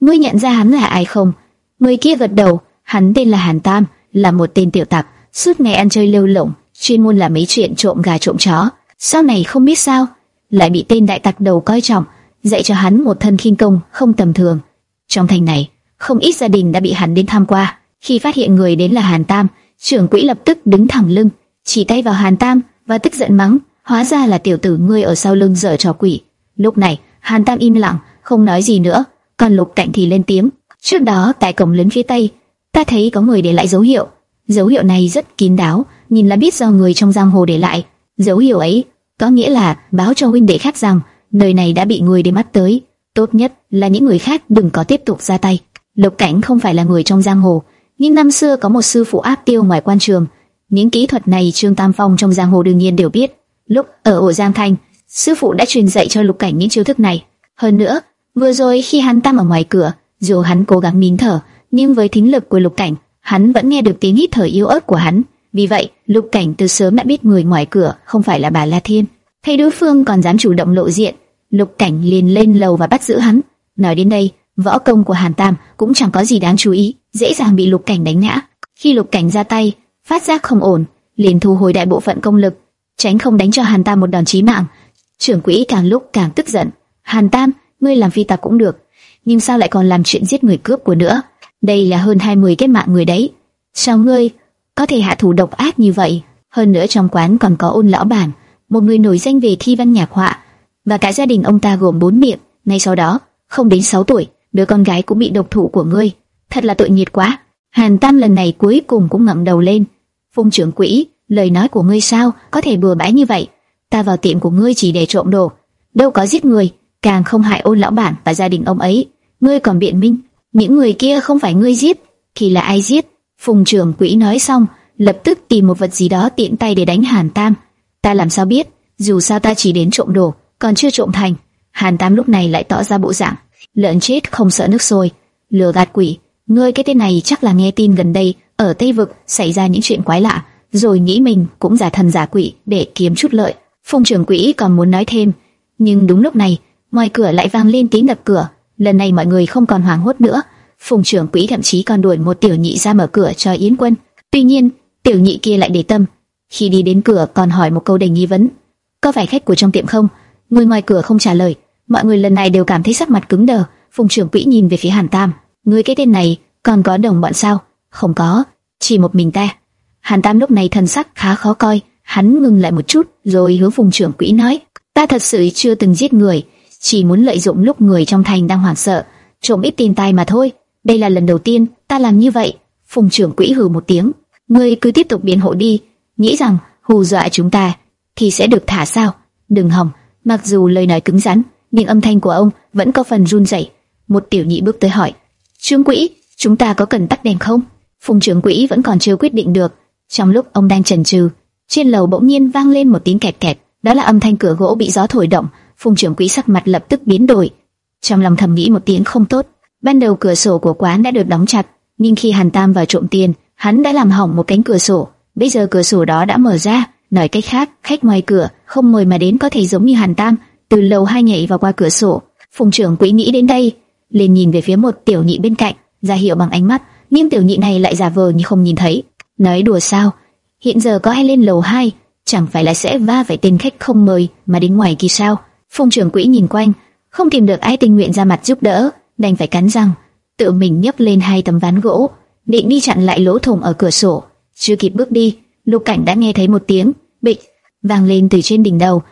Ngươi nhận ra hắn là ai không? Người kia gật đầu, hắn tên là Hàn Tam, là một tên tiểu tạp suốt ngày ăn chơi lêu lổng, chuyên môn làm mấy chuyện trộm gà trộm chó. Sau này không biết sao, lại bị tên đại tặc đầu coi trọng, dạy cho hắn một thân khinh công không tầm thường. Trong thành này, không ít gia đình đã bị hắn đến tham qua. Khi phát hiện người đến là Hàn Tam, trưởng quỹ lập tức đứng thẳng lưng, chỉ tay vào Hàn Tam và tức giận mắng, hóa ra là tiểu tử ngươi ở sau lưng dở trò quỷ. Lúc này, Hàn Tam im lặng, không nói gì nữa, còn Lục Cảnh thì lên tiếng. Trước đó tại cổng lớn phía tây, ta thấy có người để lại dấu hiệu. Dấu hiệu này rất kín đáo, nhìn là biết do người trong giang hồ để lại. Dấu hiệu ấy có nghĩa là báo cho huynh đệ khác rằng nơi này đã bị người để mắt tới. Tốt nhất là những người khác đừng có tiếp tục ra tay. Lục Cảnh không phải là người trong giang hồ, nhưng năm xưa có một sư phụ áp tiêu ngoài quan trường. Những kỹ thuật này Trương Tam Phong trong giang hồ đương nhiên đều biết. Lúc ở ổ Giang Thanh, sư phụ đã truyền dạy cho Lục Cảnh những chiêu thức này. Hơn nữa, vừa rồi khi hắn tam ở ngoài cửa, dù hắn cố gắng nín thở, nhưng với thính lực của Lục Cảnh, hắn vẫn nghe được tiếng hít thở yếu ớt của hắn. Vì vậy, Lục Cảnh từ sớm đã biết người ngoài cửa không phải là bà La Thiên. Thấy đối phương còn dám chủ động lộ diện, Lục Cảnh liền lên lầu và bắt giữ hắn. Nói đến đây, võ công của Hàn Tam cũng chẳng có gì đáng chú ý, dễ dàng bị Lục Cảnh đánh ngã. Khi Lục Cảnh ra tay, phát giác không ổn, liền thu hồi đại bộ phận công lực, tránh không đánh cho Hàn Tam một đòn chí mạng. Trưởng quỹ càng lúc càng tức giận. Hàn Tam, ngươi làm phi tặc cũng được, nhưng sao lại còn làm chuyện giết người cướp của nữa? Đây là hơn 20 cái mạng người đấy. Sao ngươi có thể hạ thủ độc ác như vậy? Hơn nữa trong quán còn có ôn lão bản, một người nổi danh về thi văn nhạc họa, và cả gia đình ông ta gồm bốn miệng. Ngay sau đó, không đến 6 tuổi, đứa con gái cũng bị độc thủ của ngươi. Thật là tội nghiệp quá. Hàn Tam lần này cuối cùng cũng ngẩng đầu lên. Phùng trưởng quỹ, lời nói của ngươi sao có thể bừa bãi như vậy? Ta vào tiệm của ngươi chỉ để trộm đồ, đâu có giết người, càng không hại ôn lão bản và gia đình ông ấy. Ngươi còn biện minh, những người kia không phải ngươi giết, thì là ai giết? Phùng trưởng quỹ nói xong, lập tức tìm một vật gì đó tiện tay để đánh Hàn Tam. Ta làm sao biết? Dù sao ta chỉ đến trộm đồ, còn chưa trộm thành. Hàn Tam lúc này lại tỏ ra bộ dạng lợn chết không sợ nước sôi, lừa gạt quỷ. Ngươi cái tên này chắc là nghe tin gần đây ở Tây vực xảy ra những chuyện quái lạ, rồi nghĩ mình cũng giả thần giả quỷ để kiếm chút lợi. Phùng trưởng quỹ còn muốn nói thêm, nhưng đúng lúc này ngoài cửa lại vang lên tiếng đập cửa. Lần này mọi người không còn hoảng hốt nữa. Phùng trưởng quỹ thậm chí còn đuổi một tiểu nhị ra mở cửa cho Yến Quân. Tuy nhiên, tiểu nhị kia lại để tâm, khi đi đến cửa còn hỏi một câu đầy nghi vấn: "Có phải khách của trong tiệm không?" Người ngoài cửa không trả lời, mọi người lần này đều cảm thấy sắc mặt cứng đờ. Phùng trưởng quỹ nhìn về phía Hàn Tam, người cái tên này còn có đồng bọn sao? Không có, chỉ một mình ta. Hàn Tam lúc này thần sắc khá khó coi, hắn ngừng lại một chút, rồi hướng Phùng trưởng quỹ nói: ta thật sự chưa từng giết người, chỉ muốn lợi dụng lúc người trong thành đang hoảng sợ, trộm ít tiền tài mà thôi. Đây là lần đầu tiên ta làm như vậy. Phùng trưởng quỹ hừ một tiếng, ngươi cứ tiếp tục biện hộ đi, nghĩ rằng hù dọa chúng ta thì sẽ được thả sao? Đừng hòng, mặc dù lời nói cứng rắn, nhưng âm thanh của ông vẫn có phần run rẩy. Một tiểu nhị bước tới hỏi, trương quỹ, chúng ta có cần tắt đèn không? Phùng trưởng quỹ vẫn còn chưa quyết định được. Trong lúc ông đang chần chừ, trên lầu bỗng nhiên vang lên một tiếng kẹt kẹt, đó là âm thanh cửa gỗ bị gió thổi động. Phùng trưởng quỹ sắc mặt lập tức biến đổi, trong lòng thầm nghĩ một tiếng không tốt. Ban đầu cửa sổ của quán đã được đóng chặt, nhưng khi Hàn Tam vào trộm tiền, hắn đã làm hỏng một cánh cửa sổ. Bây giờ cửa sổ đó đã mở ra, nói cách khác, khách ngoài cửa không mời mà đến có thể giống như Hàn Tam, từ lầu hai nhảy vào qua cửa sổ. Phùng trưởng quỹ nghĩ đến đây, liền nhìn về phía một tiểu nhị bên cạnh, ra hiệu bằng ánh mắt, nhưng tiểu nhị này lại giả vờ như không nhìn thấy. Nói đùa sao? Hiện giờ có ai lên lầu hai, chẳng phải là sẽ va phải tên khách không mời mà đến ngoài kia sao? Phùng trưởng quỹ nhìn quanh, không tìm được ai tình nguyện ra mặt giúp đỡ, đành phải cắn răng, tự mình nhấc lên hai tấm ván gỗ, định đi chặn lại lỗ thủng ở cửa sổ. Chưa kịp bước đi, Lục Cảnh đã nghe thấy một tiếng bịch vang lên từ trên đỉnh đầu,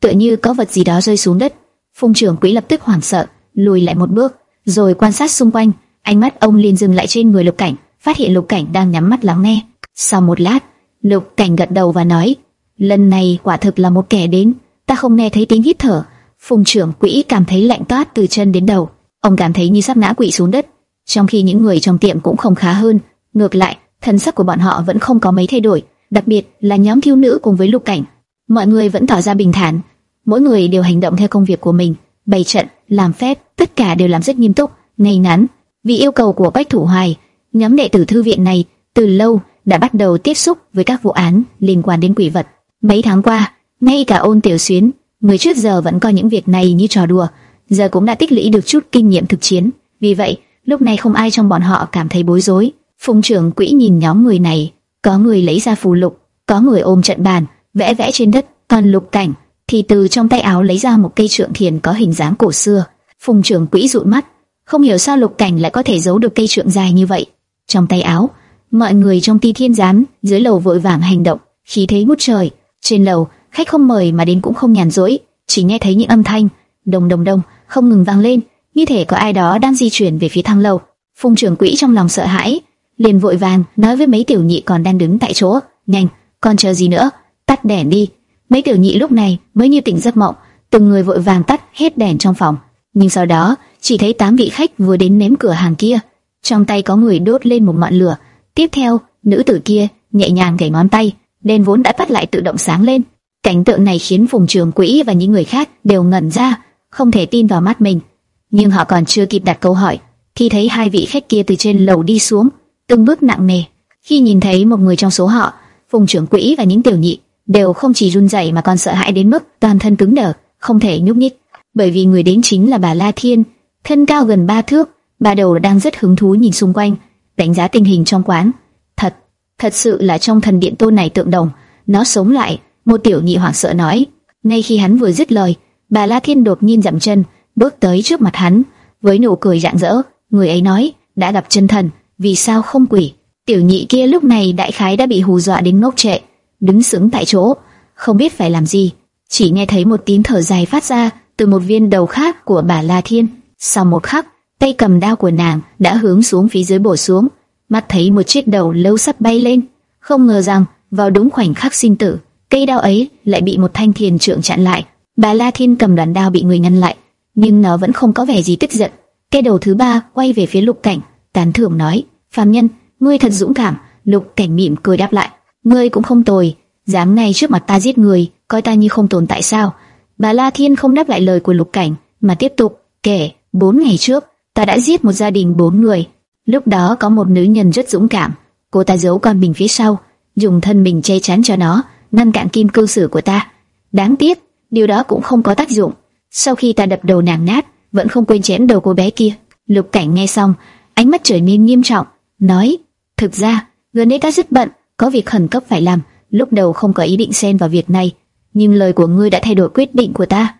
tựa như có vật gì đó rơi xuống đất. Phùng trưởng quỹ lập tức hoảng sợ, lùi lại một bước, rồi quan sát xung quanh. Ánh mắt ông liền dừng lại trên người Lục Cảnh, phát hiện Lục Cảnh đang nhắm mắt lắng nghe. Sau một lát, Lục Cảnh gật đầu và nói: lần này quả thực là một kẻ đến, ta không nghe thấy tiếng hít thở. Phùng trưởng quỹ cảm thấy lạnh toát từ chân đến đầu, ông cảm thấy như sắp ngã quỵ xuống đất. Trong khi những người trong tiệm cũng không khá hơn, ngược lại, thân sắc của bọn họ vẫn không có mấy thay đổi, đặc biệt là nhóm thiếu nữ cùng với Lục Cảnh mọi người vẫn tỏ ra bình thản, mỗi người đều hành động theo công việc của mình, bày trận, làm phép, tất cả đều làm rất nghiêm túc, ngay ngắn. Vì yêu cầu của Bách Thủ Hoài, nhóm đệ tử thư viện này từ lâu đã bắt đầu tiếp xúc với các vụ án liên quan đến quỷ vật. Mấy tháng qua, ngay cả ôn tiểu xuyến, người trước giờ vẫn coi những việc này như trò đùa, giờ cũng đã tích lũy được chút kinh nghiệm thực chiến. Vì vậy, lúc này không ai trong bọn họ cảm thấy bối rối. Phùng trưởng quỹ nhìn nhóm người này, có người lấy ra phù lục, có người ôm trận bàn, vẽ vẽ trên đất, còn lục cảnh thì từ trong tay áo lấy ra một cây trượng thiền có hình dáng cổ xưa. Phùng trưởng quỹ dụi mắt, không hiểu sao lục cảnh lại có thể giấu được cây trượng dài như vậy. Trong tay áo, mọi người trong ti thiên giám dưới lầu vội vàng hành động, khí thế ngút trời. Trên lầu, khách không mời mà đến cũng không nhàn rỗi, chỉ nghe thấy những âm thanh đồng đồng đồng không ngừng vang lên, như thể có ai đó đang di chuyển về phía thang lầu. Phùng trưởng quỹ trong lòng sợ hãi, liền vội vàng nói với mấy tiểu nhị còn đang đứng tại chỗ, nhanh, còn chờ gì nữa, tắt đèn đi. Mấy tiểu nhị lúc này mới như tỉnh giấc mộng, từng người vội vàng tắt hết đèn trong phòng. Nhưng sau đó, chỉ thấy tám vị khách vừa đến nếm cửa hàng kia, trong tay có người đốt lên một ngọn lửa. Tiếp theo, nữ tử kia nhẹ nhàng gảy ngón tay, đèn vốn đã tắt lại tự động sáng lên. Cảnh tượng này khiến phùng trường quỹ và những người khác đều ngẩn ra, không thể tin vào mắt mình. Nhưng họ còn chưa kịp đặt câu hỏi, khi thấy hai vị khách kia từ trên lầu đi xuống, từng bước nặng nề. Khi nhìn thấy một người trong số họ, phùng trưởng quỹ và những tiểu nhị đều không chỉ run rẩy mà còn sợ hãi đến mức toàn thân cứng đờ, không thể nhúc nhích. Bởi vì người đến chính là bà La Thiên, thân cao gần ba thước, bà đầu đang rất hứng thú nhìn xung quanh, đánh giá tình hình trong quán. Thật, thật sự là trong thần điện tôn này tượng đồng, nó sống lại. Một tiểu nhị hoảng sợ nói. Ngay khi hắn vừa dứt lời, bà La Thiên đột nhiên dậm chân, bước tới trước mặt hắn, với nụ cười rạng rỡ. Người ấy nói, đã gặp chân thần, vì sao không quỷ? Tiểu nhị kia lúc này đại khái đã bị hù dọa đến ngốc trệ, đứng sững tại chỗ, không biết phải làm gì. Chỉ nghe thấy một tiếng thở dài phát ra từ một viên đầu khác của bà La Thiên. Sau một khắc, tay cầm đao của nàng đã hướng xuống phía dưới bổ xuống, mắt thấy một chiếc đầu lâu sắp bay lên. Không ngờ rằng vào đúng khoảnh khắc sinh tử, cây đao ấy lại bị một thanh thiền trượng chặn lại. Bà La Thiên cầm đoàn đao bị người ngăn lại, nhưng nó vẫn không có vẻ gì tức giận. Cây đầu thứ ba quay về phía Lục Cảnh, tán thưởng nói: "Phàm nhân, ngươi thật dũng cảm." Lục Cảnh mỉm cười đáp lại: "Ngươi cũng không tồi, dám ngay trước mặt ta giết người, coi ta như không tồn tại sao?" Bà La Thiên không đáp lại lời của Lục Cảnh, mà tiếp tục kể: "Bốn ngày trước, ta đã giết một gia đình bốn người. Lúc đó có một nữ nhân rất dũng cảm, cô ta giấu con mình phía sau, dùng thân mình che chắn cho nó, ngăn cản kim cương sử của ta. Đáng tiếc, điều đó cũng không có tác dụng. Sau khi ta đập đầu nàng nát, vẫn không quên chém đầu cô bé kia. Lục Cảnh nghe xong, ánh mắt trở nên nghiêm trọng, nói: "Thực ra, gần đây ta rất bận, có việc khẩn cấp phải làm, lúc đầu không có ý định xen vào việc này, nhưng lời của ngươi đã thay đổi quyết định của ta."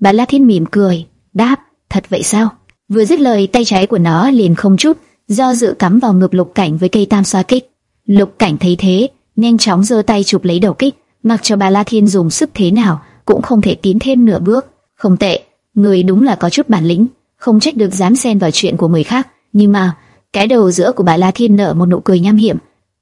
Bà La Thiên mỉm cười, đáp: "Thật vậy sao?" Vừa dứt lời, tay trái của nó liền không chút do dự cắm vào ngực Lục Cảnh với cây tam xoa kích. Lục Cảnh thấy thế, nhanh chóng giơ tay chụp lấy đầu kích, mặc cho bà La Thiên dùng sức thế nào cũng không thể tiến thêm nửa bước. Không tệ, người đúng là có chút bản lĩnh, không trách được dám xen vào chuyện của người khác. Nhưng mà cái đầu giữa của bà La Thiên nở một nụ cười nham hiểm.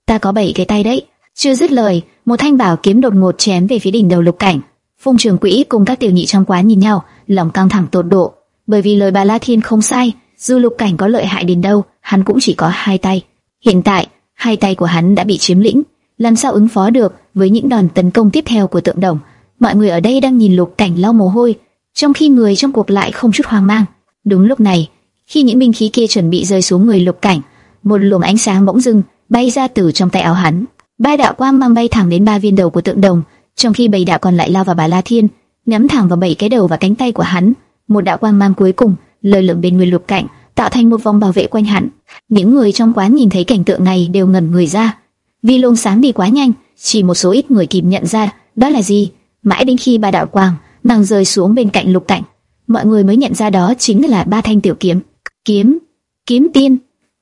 Ta có bảy cái tay đấy. Chưa dứt lời, một thanh bảo kiếm đột ngột chém về phía đỉnh đầu Lục Cảnh. Phùng Trường Quỹ cùng các tiểu nhị trong quán nhìn nhau, lòng căng thẳng tột độ, bởi vì lời bà La Thiên không sai, dù Lục Cảnh có lợi hại đến đâu, hắn cũng chỉ có hai tay. Hiện tại, hai tay của hắn đã bị chiếm lĩnh, làm sao ứng phó được với những đòn tấn công tiếp theo của tượng đồng. Mọi người ở đây đang nhìn Lục Cảnh lau mồ hôi, trong khi người trong cuộc lại không chút hoang mang. Đúng lúc này, khi những binh khí kia chuẩn bị rơi xuống người Lục Cảnh, một luồng ánh sáng bỗng dưng bay ra từ trong tay áo hắn. Ba đạo quang mang bay thẳng đến ba viên đầu của tượng đồng, trong khi bảy đạo còn lại lao vào bà La Thiên, nhắm thẳng vào bảy cái đầu và cánh tay của hắn. Một đạo quang mang cuối cùng lời lượng bên người Lục Cảnh, tạo thành một vòng bảo vệ quanh hắn. Những người trong quán nhìn thấy cảnh tượng này đều ngẩn người ra, vì luồng sáng đi quá nhanh, chỉ một số ít người kịp nhận ra đó là gì. Mãi đến khi ba đạo quang nàng rơi xuống bên cạnh lục cảnh, mọi người mới nhận ra đó chính là ba thanh tiểu kiếm. Kiếm, kiếm tiên.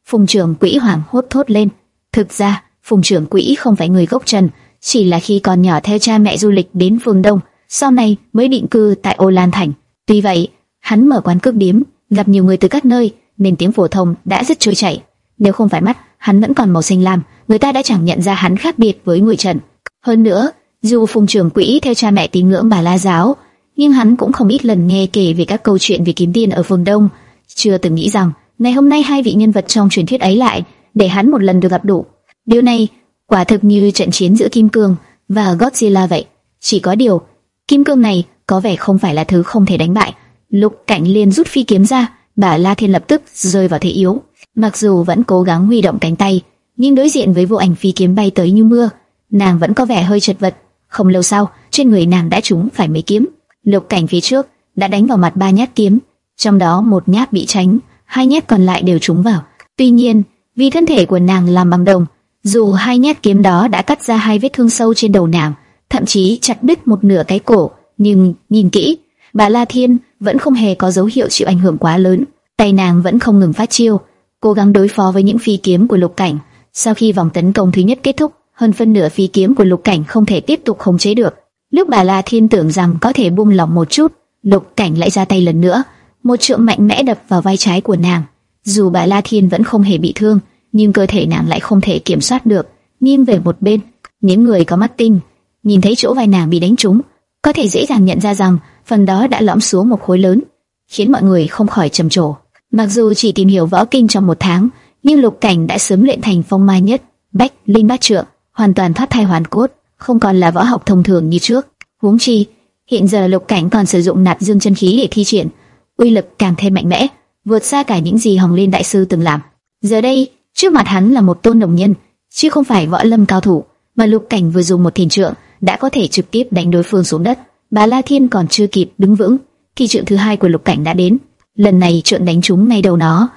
Phùng trưởng quỹ hoảng hốt thốt lên. Thực ra, phùng trưởng quỹ không phải người gốc trần, chỉ là khi còn nhỏ theo cha mẹ du lịch đến phương Đông, sau này mới định cư tại Ô Lan Thành. Tuy vậy, hắn mở quán cước điếm, gặp nhiều người từ các nơi, nên tiếng phổ thông đã rất trôi chảy. Nếu không phải mắt, hắn vẫn còn màu xanh lam, người ta đã chẳng nhận ra hắn khác biệt với người Trần. Hơn nữa, dù Phùng Trường Quỹ theo cha mẹ tín ngưỡng Bà La giáo, nhưng hắn cũng không ít lần nghe kể về các câu chuyện về kiếm tiên ở phương Đông, chưa từng nghĩ rằng ngày hôm nay hai vị nhân vật trong truyền thuyết ấy lại để hắn một lần được gặp đủ. Điều này quả thực như trận chiến giữa Kim Cương và Godzilla vậy. Chỉ có điều, Kim Cương này có vẻ không phải là thứ không thể đánh bại. Lục Cảnh liền rút phi kiếm ra, Bà La Thiên lập tức rơi vào thế yếu. Mặc dù vẫn cố gắng huy động cánh tay, nhưng đối diện với vô ảnh phi kiếm bay tới như mưa, nàng vẫn có vẻ hơi chật vật, Không lâu sau, trên người nàng đã trúng phải mấy kiếm. Lục cảnh phía trước đã đánh vào mặt ba nhát kiếm, trong đó một nhát bị tránh, hai nhát còn lại đều trúng vào. Tuy nhiên, vì thân thể của nàng làm bằng đồng, dù hai nhát kiếm đó đã cắt ra hai vết thương sâu trên đầu nàng, thậm chí chặt đứt một nửa cái cổ, nhưng nhìn kỹ, bà La Thiên vẫn không hề có dấu hiệu chịu ảnh hưởng quá lớn. Tay nàng vẫn không ngừng phát chiêu, cố gắng đối phó với những phi kiếm của Lục Cảnh. Sau khi vòng tấn công thứ nhất kết thúc, hơn phân nửa phi kiếm của Lục Cảnh không thể tiếp tục khống chế được. Lúc bà La Thiên tưởng rằng có thể buông lỏng một chút, Lục Cảnh lại ra tay lần nữa, một trượng mạnh mẽ đập vào vai trái của nàng. Dù bà La Thiên vẫn không hề bị thương, nhưng cơ thể nàng lại không thể kiểm soát được, nghiêng về một bên. Những người có mắt tinh nhìn thấy chỗ vai nàng bị đánh trúng, có thể dễ dàng nhận ra rằng phần đó đã lõm xuống một khối lớn, khiến mọi người không khỏi trầm trồ. Mặc dù chỉ tìm hiểu võ kinh trong một tháng, nhưng Lục Cảnh đã sớm luyện thành phong mai nhất, bách linh bát trượng, hoàn toàn thoát thai hoàn cốt, không còn là võ học thông thường như trước. Huống chi, hiện giờ Lục Cảnh còn sử dụng nạp dương chân khí để thi triển, uy lực càng thêm mạnh mẽ, vượt xa cả những gì Hồng Liên đại sư từng làm. Giờ đây, trước mặt hắn là một tôn đồng nhân, chứ không phải võ lâm cao thủ, mà Lục Cảnh vừa dùng một thiền trượng đã có thể trực tiếp đánh đối phương xuống đất. Bà La Thiên còn chưa kịp đứng vững, thì trượng thứ hai của Lục Cảnh đã đến. Lần này trượng đánh trúng ngay đầu nó,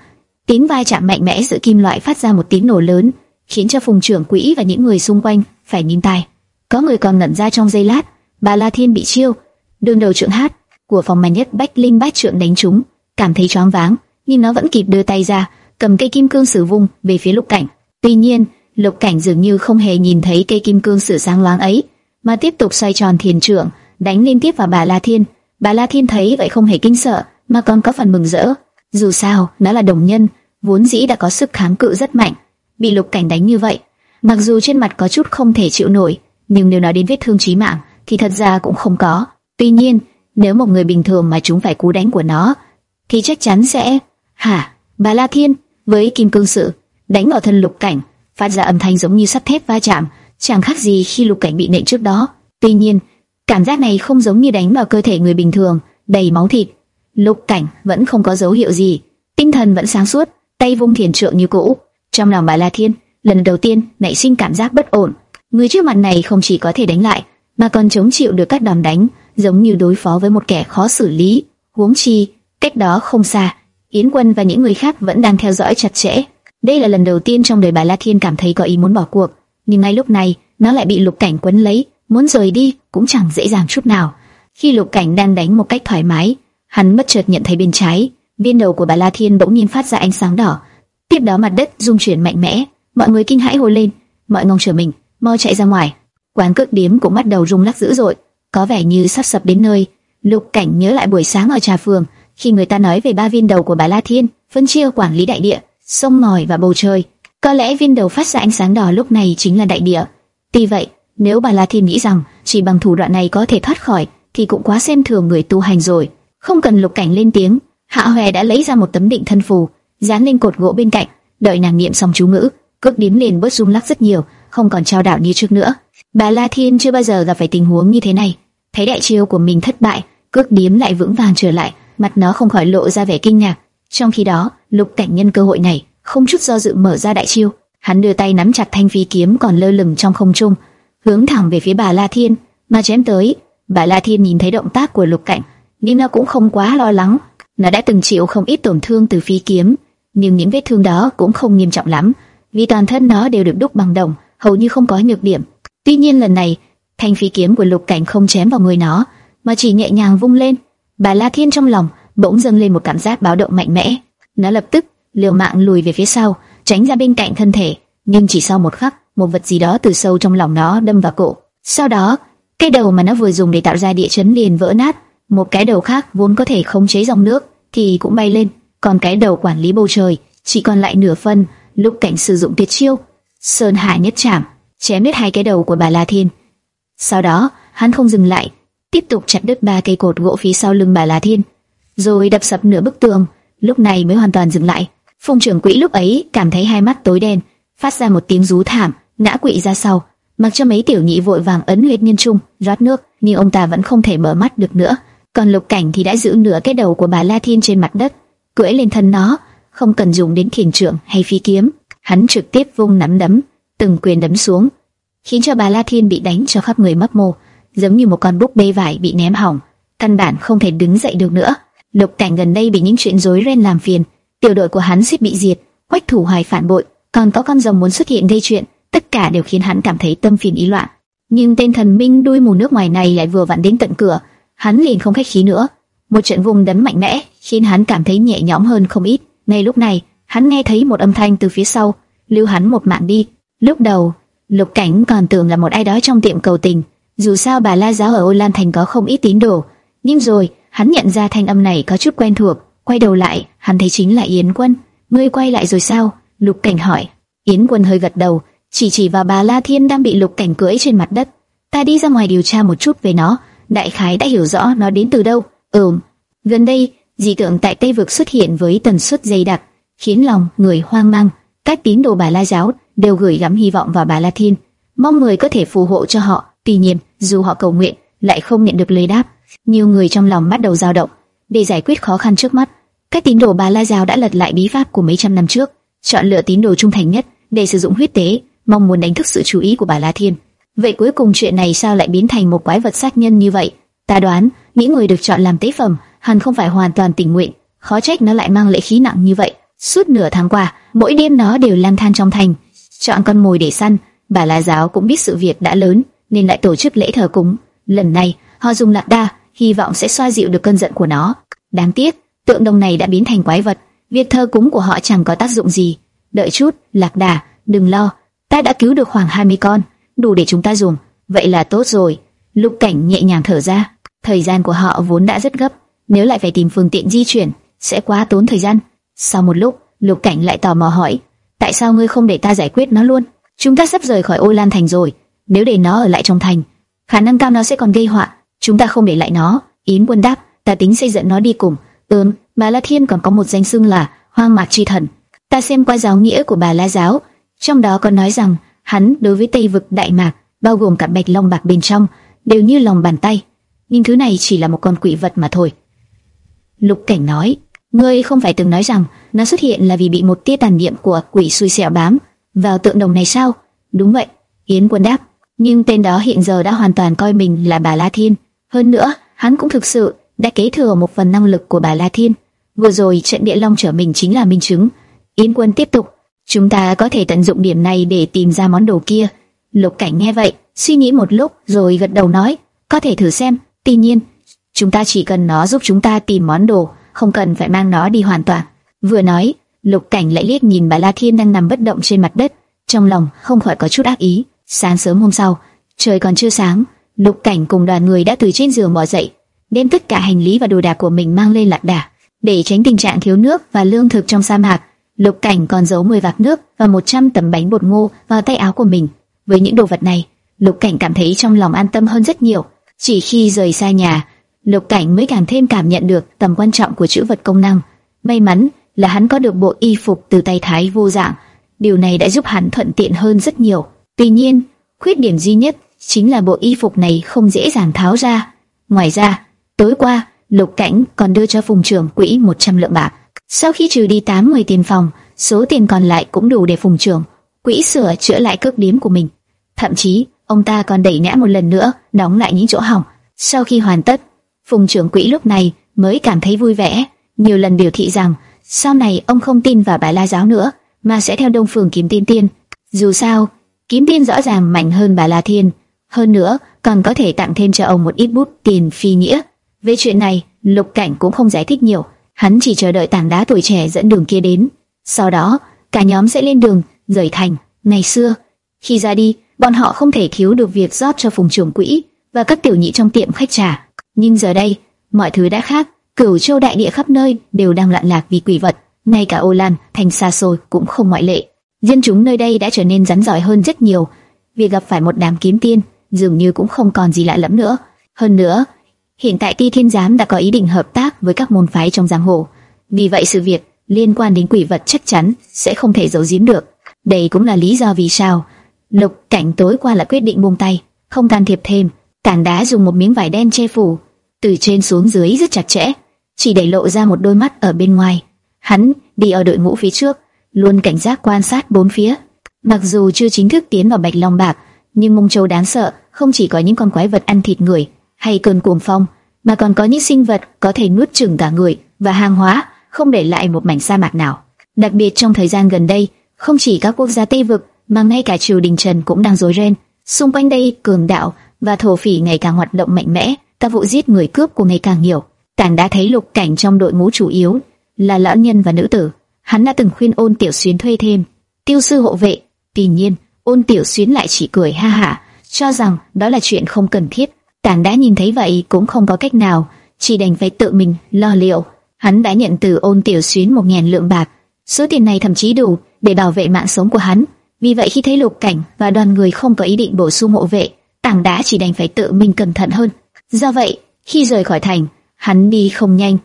tiếng vai chạm mạnh mẽ giữa kim loại phát ra một tiếng nổ lớn, khiến cho phùng trưởng quỹ và những người xung quanh phải nín tai. Có người còn ngẩn ra trong giây lát, bà La Thiên bị chiêu, đường đầu trượng hát của phòng mạnh nhất bách linh bát trượng đánh trúng, cảm thấy choáng váng, nhưng nó vẫn kịp đưa tay ra, cầm cây kim cương sử vung về phía Lục Cảnh. Tuy nhiên, Lục Cảnh dường như không hề nhìn thấy cây kim cương sử sáng loáng ấy, mà tiếp tục xoay tròn thiền trượng, đánh liên tiếp vào bà La Thiên. Bà La Thiên thấy vậy không hề kinh sợ, mà còn có phần mừng rỡ. Dù sao, nó là đồng nhân, vốn dĩ đã có sức kháng cự rất mạnh, bị Lục Cảnh đánh như vậy, mặc dù trên mặt có chút không thể chịu nổi, nhưng nếu nói đến vết thương chí mạng, thì thật ra cũng không có. Tuy nhiên, nếu một người bình thường mà chúng phải cú đánh của nó, thì chắc chắn sẽ... Hả? Bà La Thiên, với kim cương sự, đánh vào thân Lục Cảnh, phát ra âm thanh giống như sắt thép va chạm, chẳng khác gì khi Lục Cảnh bị nện trước đó. Tuy nhiên, cảm giác này không giống như đánh vào cơ thể người bình thường, đầy máu thịt. Lục Cảnh vẫn không có dấu hiệu gì, tinh thần vẫn sáng suốt, tay vung thiền trượng như cũ. Trong lòng bà La Thiên, lần đầu tiên nảy sinh cảm giác bất ổn. Người trước mặt này không chỉ có thể đánh lại, mà còn chống chịu được các đòn đánh, giống như đối phó với một kẻ khó xử lý. Huống chi, cách đó không xa, Yến Quân và những người khác vẫn đang theo dõi chặt chẽ. Đây là lần đầu tiên trong đời bà La Thiên cảm thấy có ý muốn bỏ cuộc, nhưng ngay lúc này, nó lại bị Lục Cảnh quấn lấy, muốn rời đi cũng chẳng dễ dàng chút nào. Khi Lục Cảnh đang đánh một cách thoải mái, hắn bất chợt nhận thấy bên trái, viên đầu của bà La Thiên bỗng nhiên phát ra ánh sáng đỏ. Tiếp đó mặt đất rung chuyển mạnh mẽ, mọi người kinh hãi hô lên, mọi ngông trở mình, mau chạy ra ngoài. Quán cước điếm cũng bắt đầu rung lắc dữ dội, có vẻ như sắp sập đến nơi. Lục Cảnh nhớ lại buổi sáng ở trà phường, khi người ta nói về ba viên đầu của bà La Thiên, phân chia quản lý đại địa, sông ngòi và bầu trời. Có lẽ viên đầu phát ra ánh sáng đỏ lúc này chính là đại địa. Tuy vậy, nếu bà La Thiên nghĩ rằng chỉ bằng thủ đoạn này có thể thoát khỏi, thì cũng quá xem thường người tu hành rồi. Không cần Lục Cảnh lên tiếng, Hạ Hoè đã lấy ra một tấm định thân phù, dán lên cột gỗ bên cạnh, đợi nàng niệm xong chú ngữ, cước điếm liền bớt rung lắc rất nhiều, không còn trao đảo như trước nữa. Bà La Thiên chưa bao giờ gặp phải tình huống như thế này, thấy đại chiêu của mình thất bại, cước điếm lại vững vàng trở lại, mặt nó không khỏi lộ ra vẻ kinh ngạc. Trong khi đó, Lục Cảnh nhân cơ hội này, không chút do dự mở ra đại chiêu, hắn đưa tay nắm chặt thanh phi kiếm còn lơ lửng trong không trung, hướng thẳng về phía bà La Thiên mà chém tới. Bà La Thiên nhìn thấy động tác của Lục Cảnh, Nina nó cũng không quá lo lắng. Nó đã từng chịu không ít tổn thương từ phi kiếm, nhưng những vết thương đó cũng không nghiêm trọng lắm, vì toàn thân nó đều được đúc bằng đồng, hầu như không có nhược điểm. Tuy nhiên lần này, thanh phi kiếm của Lục Cảnh không chém vào người nó, mà chỉ nhẹ nhàng vung lên. Bà La Thiên trong lòng bỗng dâng lên một cảm giác báo động mạnh mẽ. Nó lập tức liều mạng lùi về phía sau, tránh ra bên cạnh thân thể, nhưng chỉ sau một khắc, một vật gì đó từ sâu trong lòng nó đâm vào cổ. Sau đó, cái đầu mà nó vừa dùng để tạo ra địa chấn liền vỡ nát, một cái đầu khác vốn có thể khống chế dòng nước thì cũng bay lên, còn cái đầu quản lý bầu trời chỉ còn lại nửa phân. Lúc cảnh sử dụng tuyệt chiêu, sơn hải nhất chạm, chém đứt hai cái đầu của bà La Thiên. Sau đó, hắn không dừng lại, tiếp tục chặt đứt ba cây cột gỗ phía sau lưng bà La Thiên, rồi đập sập nửa bức tường. Lúc này mới hoàn toàn dừng lại. Phùng trưởng quỹ lúc ấy cảm thấy hai mắt tối đen, phát ra một tiếng rú thảm, ngã quỵ ra sau. Mặc cho mấy tiểu nhị vội vàng ấn huyết nhân trung, rót nước, nhưng ông ta vẫn không thể mở mắt được nữa. Còn Lục Cảnh thì đã giữ nửa cái đầu của bà La Thiên trên mặt đất, cưỡi lên thân nó, không cần dùng đến khiển trượng hay phi kiếm, hắn trực tiếp vung nắm đấm, từng quyền đấm xuống. khiến cho bà La Thiên bị đánh cho khắp người mấp mô, giống như một con búp bê vải bị ném hỏng, căn bản không thể đứng dậy được nữa. Lục Cảnh gần đây bị những chuyện rối ren làm phiền, tiểu đội của hắn suýt bị diệt, Quách Thủ Hoài phản bội, còn có con rồng muốn xuất hiện gây chuyện, tất cả đều khiến hắn cảm thấy tâm phiền ý loạn. Nhưng tên thần minh đuôi mù nước ngoài này lại vừa vặn đến tận cửa, hắn liền không khách khí nữa. Một trận vùng đấm mạnh mẽ khiến hắn cảm thấy nhẹ nhõm hơn không ít. Ngay lúc này, hắn nghe thấy một âm thanh từ phía sau, lưu hắn một mạng đi. Lúc đầu, Lục Cảnh còn tưởng là một ai đó trong tiệm cầu tình, dù sao bà La giáo ở Ô Lan Thành có không ít tín đồ, nhưng rồi hắn nhận ra thanh âm này có chút quen thuộc, quay đầu lại, hắn thấy chính là Yến Quân. Ngươi quay lại rồi sao? Lục Cảnh hỏi. Yến Quân hơi gật đầu, chỉ chỉ vào bà La Thiên đang bị Lục Cảnh cưỡi trên mặt đất. Ta đi ra ngoài điều tra một chút về nó, đại khái đã hiểu rõ nó đến từ đâu. Ừm, gần đây dị tượng tại Tây vực xuất hiện với tần suất dày đặc, khiến lòng người hoang mang. Các tín đồ bà La giáo đều gửi gắm hy vọng vào bà La Thiên, mong người có thể phù hộ cho họ. Tuy nhiên, dù họ cầu nguyện, lại không nhận được lời đáp. Nhiều người trong lòng bắt đầu dao động. Để giải quyết khó khăn trước mắt, các tín đồ bà La giáo đã lật lại bí pháp của mấy trăm năm trước, chọn lựa tín đồ trung thành nhất để sử dụng huyết tế, mong muốn đánh thức sự chú ý của bà La Thiên. Vậy cuối cùng chuyện này sao lại biến thành một quái vật sát nhân như vậy? Ta đoán, những người được chọn làm tế phẩm hẳn không phải hoàn toàn tình nguyện, khó trách nó lại mang lệ khí nặng như vậy. Suốt nửa tháng qua, mỗi đêm nó đều lang thang trong thành, chọn con mồi để săn. Bà La giáo cũng biết sự việc đã lớn, nên lại tổ chức lễ thờ cúng. Lần này, họ dùng lạc đa, hy vọng sẽ xoa dịu được cơn giận của nó. Đáng tiếc, tượng đồng này đã biến thành quái vật, việc thờ cúng của họ chẳng có tác dụng gì. Đợi chút, lạc đà, đừng lo, ta đã cứu được khoảng 20 con, đủ để chúng ta dùng. Vậy là tốt rồi. Lục Cảnh nhẹ nhàng thở ra. Thời gian của họ vốn đã rất gấp, nếu lại phải tìm phương tiện di chuyển, sẽ quá tốn thời gian. Sau một lúc, Lục Cảnh lại tò mò hỏi, tại sao ngươi không để ta giải quyết nó luôn? Chúng ta sắp rời khỏi Ô Lan Thành rồi, nếu để nó ở lại trong thành, khả năng cao nó sẽ còn gây họa. Chúng ta không để lại nó. Yến Quân đáp, ta tính xây dựng nó đi cùng. Ừm, Bà La Thiên còn có một danh xưng là Hoang Mạc Chi Thần. Ta xem qua giáo nghĩa của bà La giáo, trong đó có nói rằng hắn đối với Tây vực Đại Mạc, bao gồm cả Bạch Long Bạc bên trong, đều như lòng bàn tay. Nhưng thứ này chỉ là một con quỷ vật mà thôi. Lục Cảnh nói, ngươi không phải từng nói rằng nó xuất hiện là vì bị một tia tàn niệm của quỷ xui xẻo bám vào tượng đồng này sao? Đúng vậy, Yến Quân đáp. Nhưng tên đó hiện giờ đã hoàn toàn coi mình là bà La Thiên. Hơn nữa, hắn cũng thực sự đã kế thừa một phần năng lực của bà La Thiên. Vừa rồi trận địa long trở mình chính là minh chứng. Yến Quân tiếp tục, chúng ta có thể tận dụng điểm này để tìm ra món đồ kia. Lục Cảnh nghe vậy, suy nghĩ một lúc rồi gật đầu nói, có thể thử xem. Tuy nhiên, chúng ta chỉ cần nó giúp chúng ta tìm món đồ, không cần phải mang nó đi hoàn toàn. Vừa nói, Lục Cảnh lại liếc nhìn bà La Thiên đang nằm bất động trên mặt đất, trong lòng không khỏi có chút ác ý. Sáng sớm hôm sau, trời còn chưa sáng, Lục Cảnh cùng đoàn người đã từ trên giường bò dậy, đem tất cả hành lý và đồ đạc của mình mang lên lạc đà. Để tránh tình trạng thiếu nước và lương thực trong sa mạc, Lục Cảnh còn giấu 10 vạc nước và 100 tấm bánh bột ngô vào tay áo của mình. Với những đồ vật này, Lục Cảnh cảm thấy trong lòng an tâm hơn rất nhiều. Chỉ khi rời xa nhà, Lục Cảnh mới càng thêm cảm nhận được tầm quan trọng của chữ vật công năng. May mắn là hắn có được bộ y phục từ tay Thái vô dạng, điều này đã giúp hắn thuận tiện hơn rất nhiều. Tuy nhiên, khuyết điểm duy nhất chính là bộ y phục này không dễ dàng tháo ra. Ngoài ra, tối qua Lục Cảnh còn đưa cho Phùng trưởng quỹ 100 lượng bạc. Sau khi trừ đi 80 tiền phòng, số tiền còn lại cũng đủ để Phùng trưởng quỹ sửa chữa lại cước điếm của mình. Thậm chí, ông ta còn đẩy nã một lần nữa, đóng lại những chỗ hỏng. Sau khi hoàn tất, Phùng trưởng quỹ lúc này mới cảm thấy vui vẻ, nhiều lần biểu thị rằng sau này ông không tin vào Bà La giáo nữa, mà sẽ theo Đông Phương Kiếm Tiên Tiên. Dù sao, Kiếm Tiên rõ ràng mạnh hơn Bà La Thiên, hơn nữa còn có thể tặng thêm cho ông một ít bút tiền phi nghĩa. Về chuyện này, Lục Cảnh cũng không giải thích nhiều, hắn chỉ chờ đợi tảng đá tuổi trẻ dẫn đường kia đến. Sau đó, cả nhóm sẽ lên đường rời thành. Ngày xưa, khi ra đi, bọn họ không thể thiếu được việc rót cho phùng trưởng quỹ và các tiểu nhị trong tiệm khách trà. Nhưng giờ đây, mọi thứ đã khác. Cửu châu đại địa khắp nơi đều đang loạn lạc vì quỷ vật, ngay cả Ô Lan, thành xa xôi cũng không ngoại lệ. Dân chúng nơi đây đã trở nên rắn giỏi hơn rất nhiều. Việc gặp phải một đám kiếm tiên dường như cũng không còn gì lạ lẫm nữa. Hơn nữa, Hiện tại Ti Thiên Giám đã có ý định hợp tác với các môn phái trong giang hồ, vì vậy sự việc liên quan đến quỷ vật chắc chắn sẽ không thể giấu giếm được. Đây cũng là lý do vì sao Lục Cảnh tối qua là quyết định buông tay, không can thiệp thêm. Tảng đá dùng một miếng vải đen che phủ, từ trên xuống dưới rất chặt chẽ, chỉ để lộ ra một đôi mắt ở bên ngoài. Hắn đi ở đội ngũ phía trước, luôn cảnh giác quan sát bốn phía. Mặc dù chưa chính thức tiến vào Bạch Long Bạc, nhưng Mông Châu đáng sợ, không chỉ có những con quái vật ăn thịt người hay cơn cuồng phong, mà còn có những sinh vật có thể nuốt chửng cả người và hàng hóa, không để lại một mảnh sa mạc nào. Đặc biệt trong thời gian gần đây, không chỉ các quốc gia Tây vực mà ngay cả triều đình Trần cũng đang rối ren. Xung quanh đây, cường đạo và thổ phỉ ngày càng hoạt động mạnh mẽ, các vụ giết người cướp của ngày càng nhiều. Tản đã thấy lục cảnh trong đội ngũ chủ yếu là lão nhân và nữ tử. Hắn đã từng khuyên ôn tiểu xuyến thuê thêm tiêu sư hộ vệ. Tuy nhiên, ôn tiểu xuyến lại chỉ cười ha hả, cho rằng đó là chuyện không cần thiết. Tản đã nhìn thấy vậy cũng không có cách nào, chỉ đành phải tự mình lo liệu. Hắn đã nhận từ ôn tiểu xuyến một ngàn lượng bạc, số tiền này thậm chí đủ để bảo vệ mạng sống của hắn. Vì vậy khi thấy lục cảnh và đoàn người không có ý định bổ sung hộ vệ, Tàng đã chỉ đành phải tự mình cẩn thận hơn. Do vậy, khi rời khỏi thành, hắn đi không nhanh.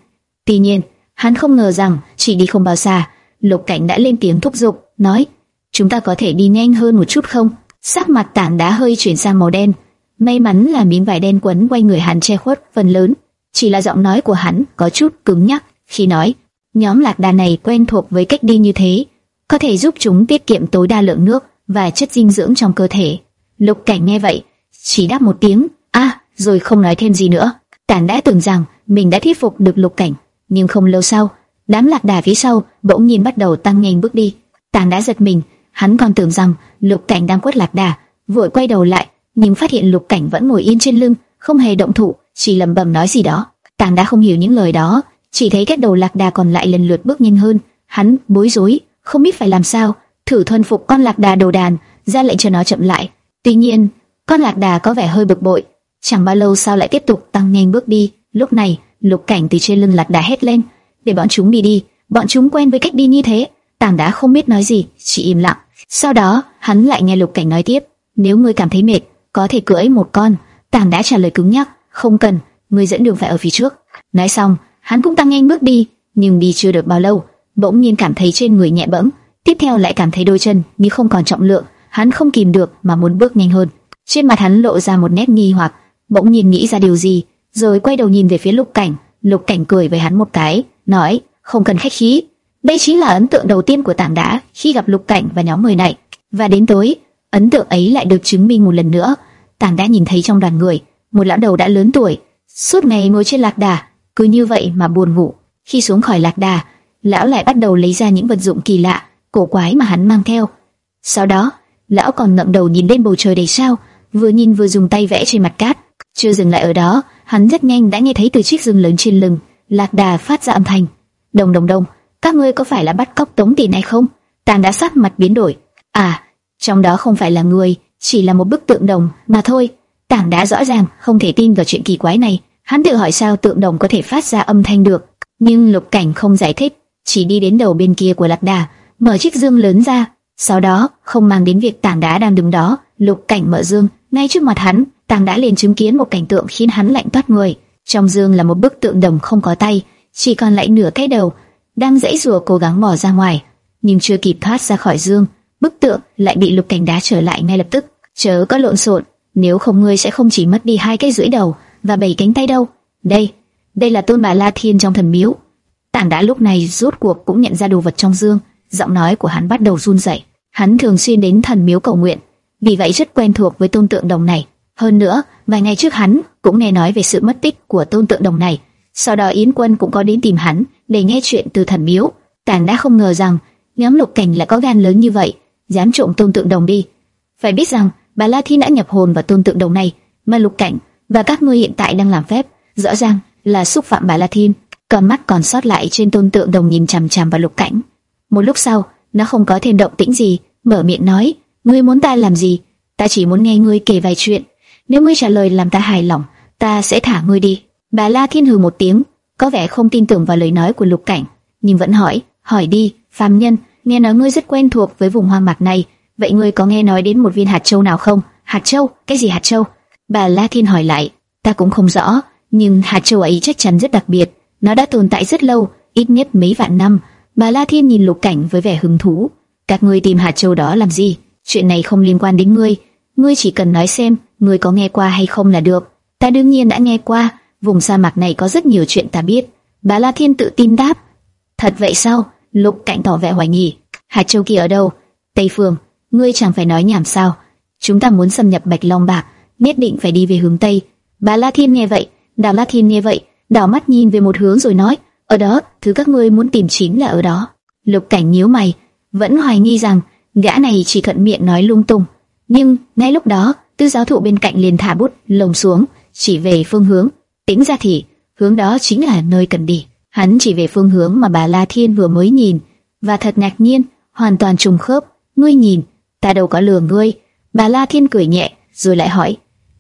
Tuy nhiên, hắn không ngờ rằng chỉ đi không bao xa, lục cảnh đã lên tiếng thúc giục, nói: chúng ta có thể đi nhanh hơn một chút không? Sắc mặt tảng đá hơi chuyển sang màu đen. May mắn là miếng vải đen quấn quanh người hắn che khuất phần lớn, chỉ là giọng nói của hắn có chút cứng nhắc khi nói. Nhóm lạc đà này quen thuộc với cách đi như thế, có thể giúp chúng tiết kiệm tối đa lượng nước và chất dinh dưỡng trong cơ thể. Lục Cảnh nghe vậy, chỉ đáp một tiếng, a, rồi không nói thêm gì nữa. Tản đã tưởng rằng mình đã thuyết phục được Lục Cảnh, nhưng không lâu sau, đám lạc đà phía sau bỗng nhiên bắt đầu tăng nhanh bước đi. Tản đã giật mình, hắn còn tưởng rằng Lục Cảnh đang quất lạc đà, vội quay đầu lại, nhưng phát hiện Lục Cảnh vẫn ngồi yên trên lưng, không hề động thủ, chỉ lẩm bẩm nói gì đó. tàng đã không hiểu những lời đó, chỉ thấy các đầu lạc đà còn lại lần lượt bước nhanh hơn, hắn bối rối, không biết phải làm sao, thử thuần phục con lạc đà đầu đàn, ra lệnh cho nó chậm lại. Tuy nhiên, con lạc đà có vẻ hơi bực bội, chẳng bao lâu sau lại tiếp tục tăng nhanh bước đi. Lúc này, Lục Cảnh từ trên lưng lạc đà hét lên, để bọn chúng đi đi, bọn chúng quen với cách đi như thế. Tàng đã không biết nói gì, chỉ im lặng. Sau đó, hắn lại nghe Lục Cảnh nói tiếp, nếu ngươi cảm thấy mệt, có thể cưỡi một con. Tàng đã trả lời cứng nhắc, không cần, ngươi dẫn đường phải ở phía trước. Nói xong, hắn cũng tăng nhanh bước đi, nhưng đi chưa được bao lâu, bỗng nhiên cảm thấy trên người nhẹ bẫng, tiếp theo lại cảm thấy đôi chân như không còn trọng lượng, hắn không kìm được mà muốn bước nhanh hơn. Trên mặt hắn lộ ra một nét nghi hoặc, bỗng nhiên nghĩ ra điều gì, rồi quay đầu nhìn về phía Lục Cảnh. Lục Cảnh cười với hắn một cái, nói: "Không cần khách khí, đây chính là ấn tượng đầu tiên của Tảng Đá khi gặp Lục Cảnh và nhóm người này." Và đến tối, ấn tượng ấy lại được chứng minh một lần nữa. Tàng đã nhìn thấy trong đoàn người một lão đầu đã lớn tuổi, suốt ngày ngồi trên lạc đà, cứ như vậy mà buồn ngủ. Khi xuống khỏi lạc đà, lão lại bắt đầu lấy ra những vật dụng kỳ lạ, cổ quái mà hắn mang theo. Sau đó, lão còn ngẩng đầu nhìn lên bầu trời đầy sao, vừa nhìn vừa dùng tay vẽ trên mặt cát. Chưa dừng lại ở đó, hắn rất nhanh đã nghe thấy từ chiếc rừng lớn trên lưng, lạc đà phát ra âm thanh. Đồng đồng đồng, các ngươi có phải là bắt cóc tống tiền hay không? tàng đã sắc mặt biến đổi. À, trong đó không phải là người, chỉ là một bức tượng đồng mà thôi. Tảng đã rõ ràng không thể tin vào chuyện kỳ quái này. Hắn tự hỏi sao tượng đồng có thể phát ra âm thanh được, nhưng Lục Cảnh không giải thích, chỉ đi đến đầu bên kia của lạc đà, mở chiếc dương lớn ra. Sau đó, không mang đến việc Tảng đá đang đứng đó, Lục Cảnh mở dương, ngay trước mặt hắn, Tảng đã liền chứng kiến một cảnh tượng khiến hắn lạnh toát người. Trong dương là một bức tượng đồng không có tay, chỉ còn lại nửa cái đầu, đang dãy rùa cố gắng bỏ ra ngoài, nhưng chưa kịp thoát ra khỏi dương, bức tượng lại bị Lục Cảnh đá trở lại ngay lập tức. Chớ có lộn xộn, nếu không ngươi sẽ không chỉ mất đi hai cái rưỡi đầu và bảy cánh tay đâu. Đây, đây là tôn bà La Thiên trong thần miếu. Tảng đã lúc này rốt cuộc cũng nhận ra đồ vật trong dương, giọng nói của hắn bắt đầu run rẩy. Hắn thường xuyên đến thần miếu cầu nguyện, vì vậy rất quen thuộc với tôn tượng đồng này. Hơn nữa, vài ngày trước hắn cũng nghe nói về sự mất tích của tôn tượng đồng này. Sau đó Yến Quân cũng có đến tìm hắn để nghe chuyện từ thần miếu. Tảng đã không ngờ rằng nhóm Lục Cảnh lại có gan lớn như vậy, dám trộm tôn tượng đồng đi. Phải biết rằng bà La Thiên đã nhập hồn vào tôn tượng đồng này, mà Lục Cảnh và các ngươi hiện tại đang làm phép, rõ ràng là xúc phạm bà La Thiên. Con mắt còn sót lại trên tôn tượng đồng nhìn chằm chằm vào Lục Cảnh. Một lúc sau, nó không có thêm động tĩnh gì, mở miệng nói: "Ngươi muốn ta làm gì? Ta chỉ muốn nghe ngươi kể vài chuyện. Nếu ngươi trả lời làm ta hài lòng, ta sẽ thả ngươi đi." Bà La Thiên hừ một tiếng, có vẻ không tin tưởng vào lời nói của Lục Cảnh, nhưng vẫn hỏi: "Hỏi đi, phàm nhân, nghe nói ngươi rất quen thuộc với vùng hoang mạc này." Vậy ngươi có nghe nói đến một viên hạt châu nào không? Hạt châu? Cái gì hạt châu? Bà La Thiên hỏi lại. Ta cũng không rõ, nhưng hạt châu ấy chắc chắn rất đặc biệt. Nó đã tồn tại rất lâu, ít nhất mấy vạn năm. Bà La Thiên nhìn Lục Cảnh với vẻ hứng thú. Các ngươi tìm hạt châu đó làm gì? Chuyện này không liên quan đến ngươi. Ngươi chỉ cần nói xem, ngươi có nghe qua hay không là được. Ta đương nhiên đã nghe qua. Vùng sa mạc này có rất nhiều chuyện ta biết. Bà La Thiên tự tin đáp. Thật vậy sao? Lục Cảnh tỏ vẻ hoài nghi. Hạt châu kia ở đâu? Tây phương ngươi chẳng phải nói nhảm sao? chúng ta muốn xâm nhập Bạch Long Bạc, nhất định phải đi về hướng tây. Bà La Thiên nghe vậy, Đào La Thiên nghe vậy, đảo mắt nhìn về một hướng rồi nói, ở đó, thứ các ngươi muốn tìm chính là ở đó. Lục Cảnh nhíu mày, vẫn hoài nghi rằng gã này chỉ thuận miệng nói lung tung. Nhưng ngay lúc đó, tư giáo thụ bên cạnh liền thả bút lồng xuống, chỉ về phương hướng. Tính ra thì hướng đó chính là nơi cần đi. Hắn chỉ về phương hướng mà bà La Thiên vừa mới nhìn, và thật ngạc nhiên, hoàn toàn trùng khớp. Ngươi nhìn, ta đâu có lừa ngươi. Bà La Thiên cười nhẹ, rồi lại hỏi,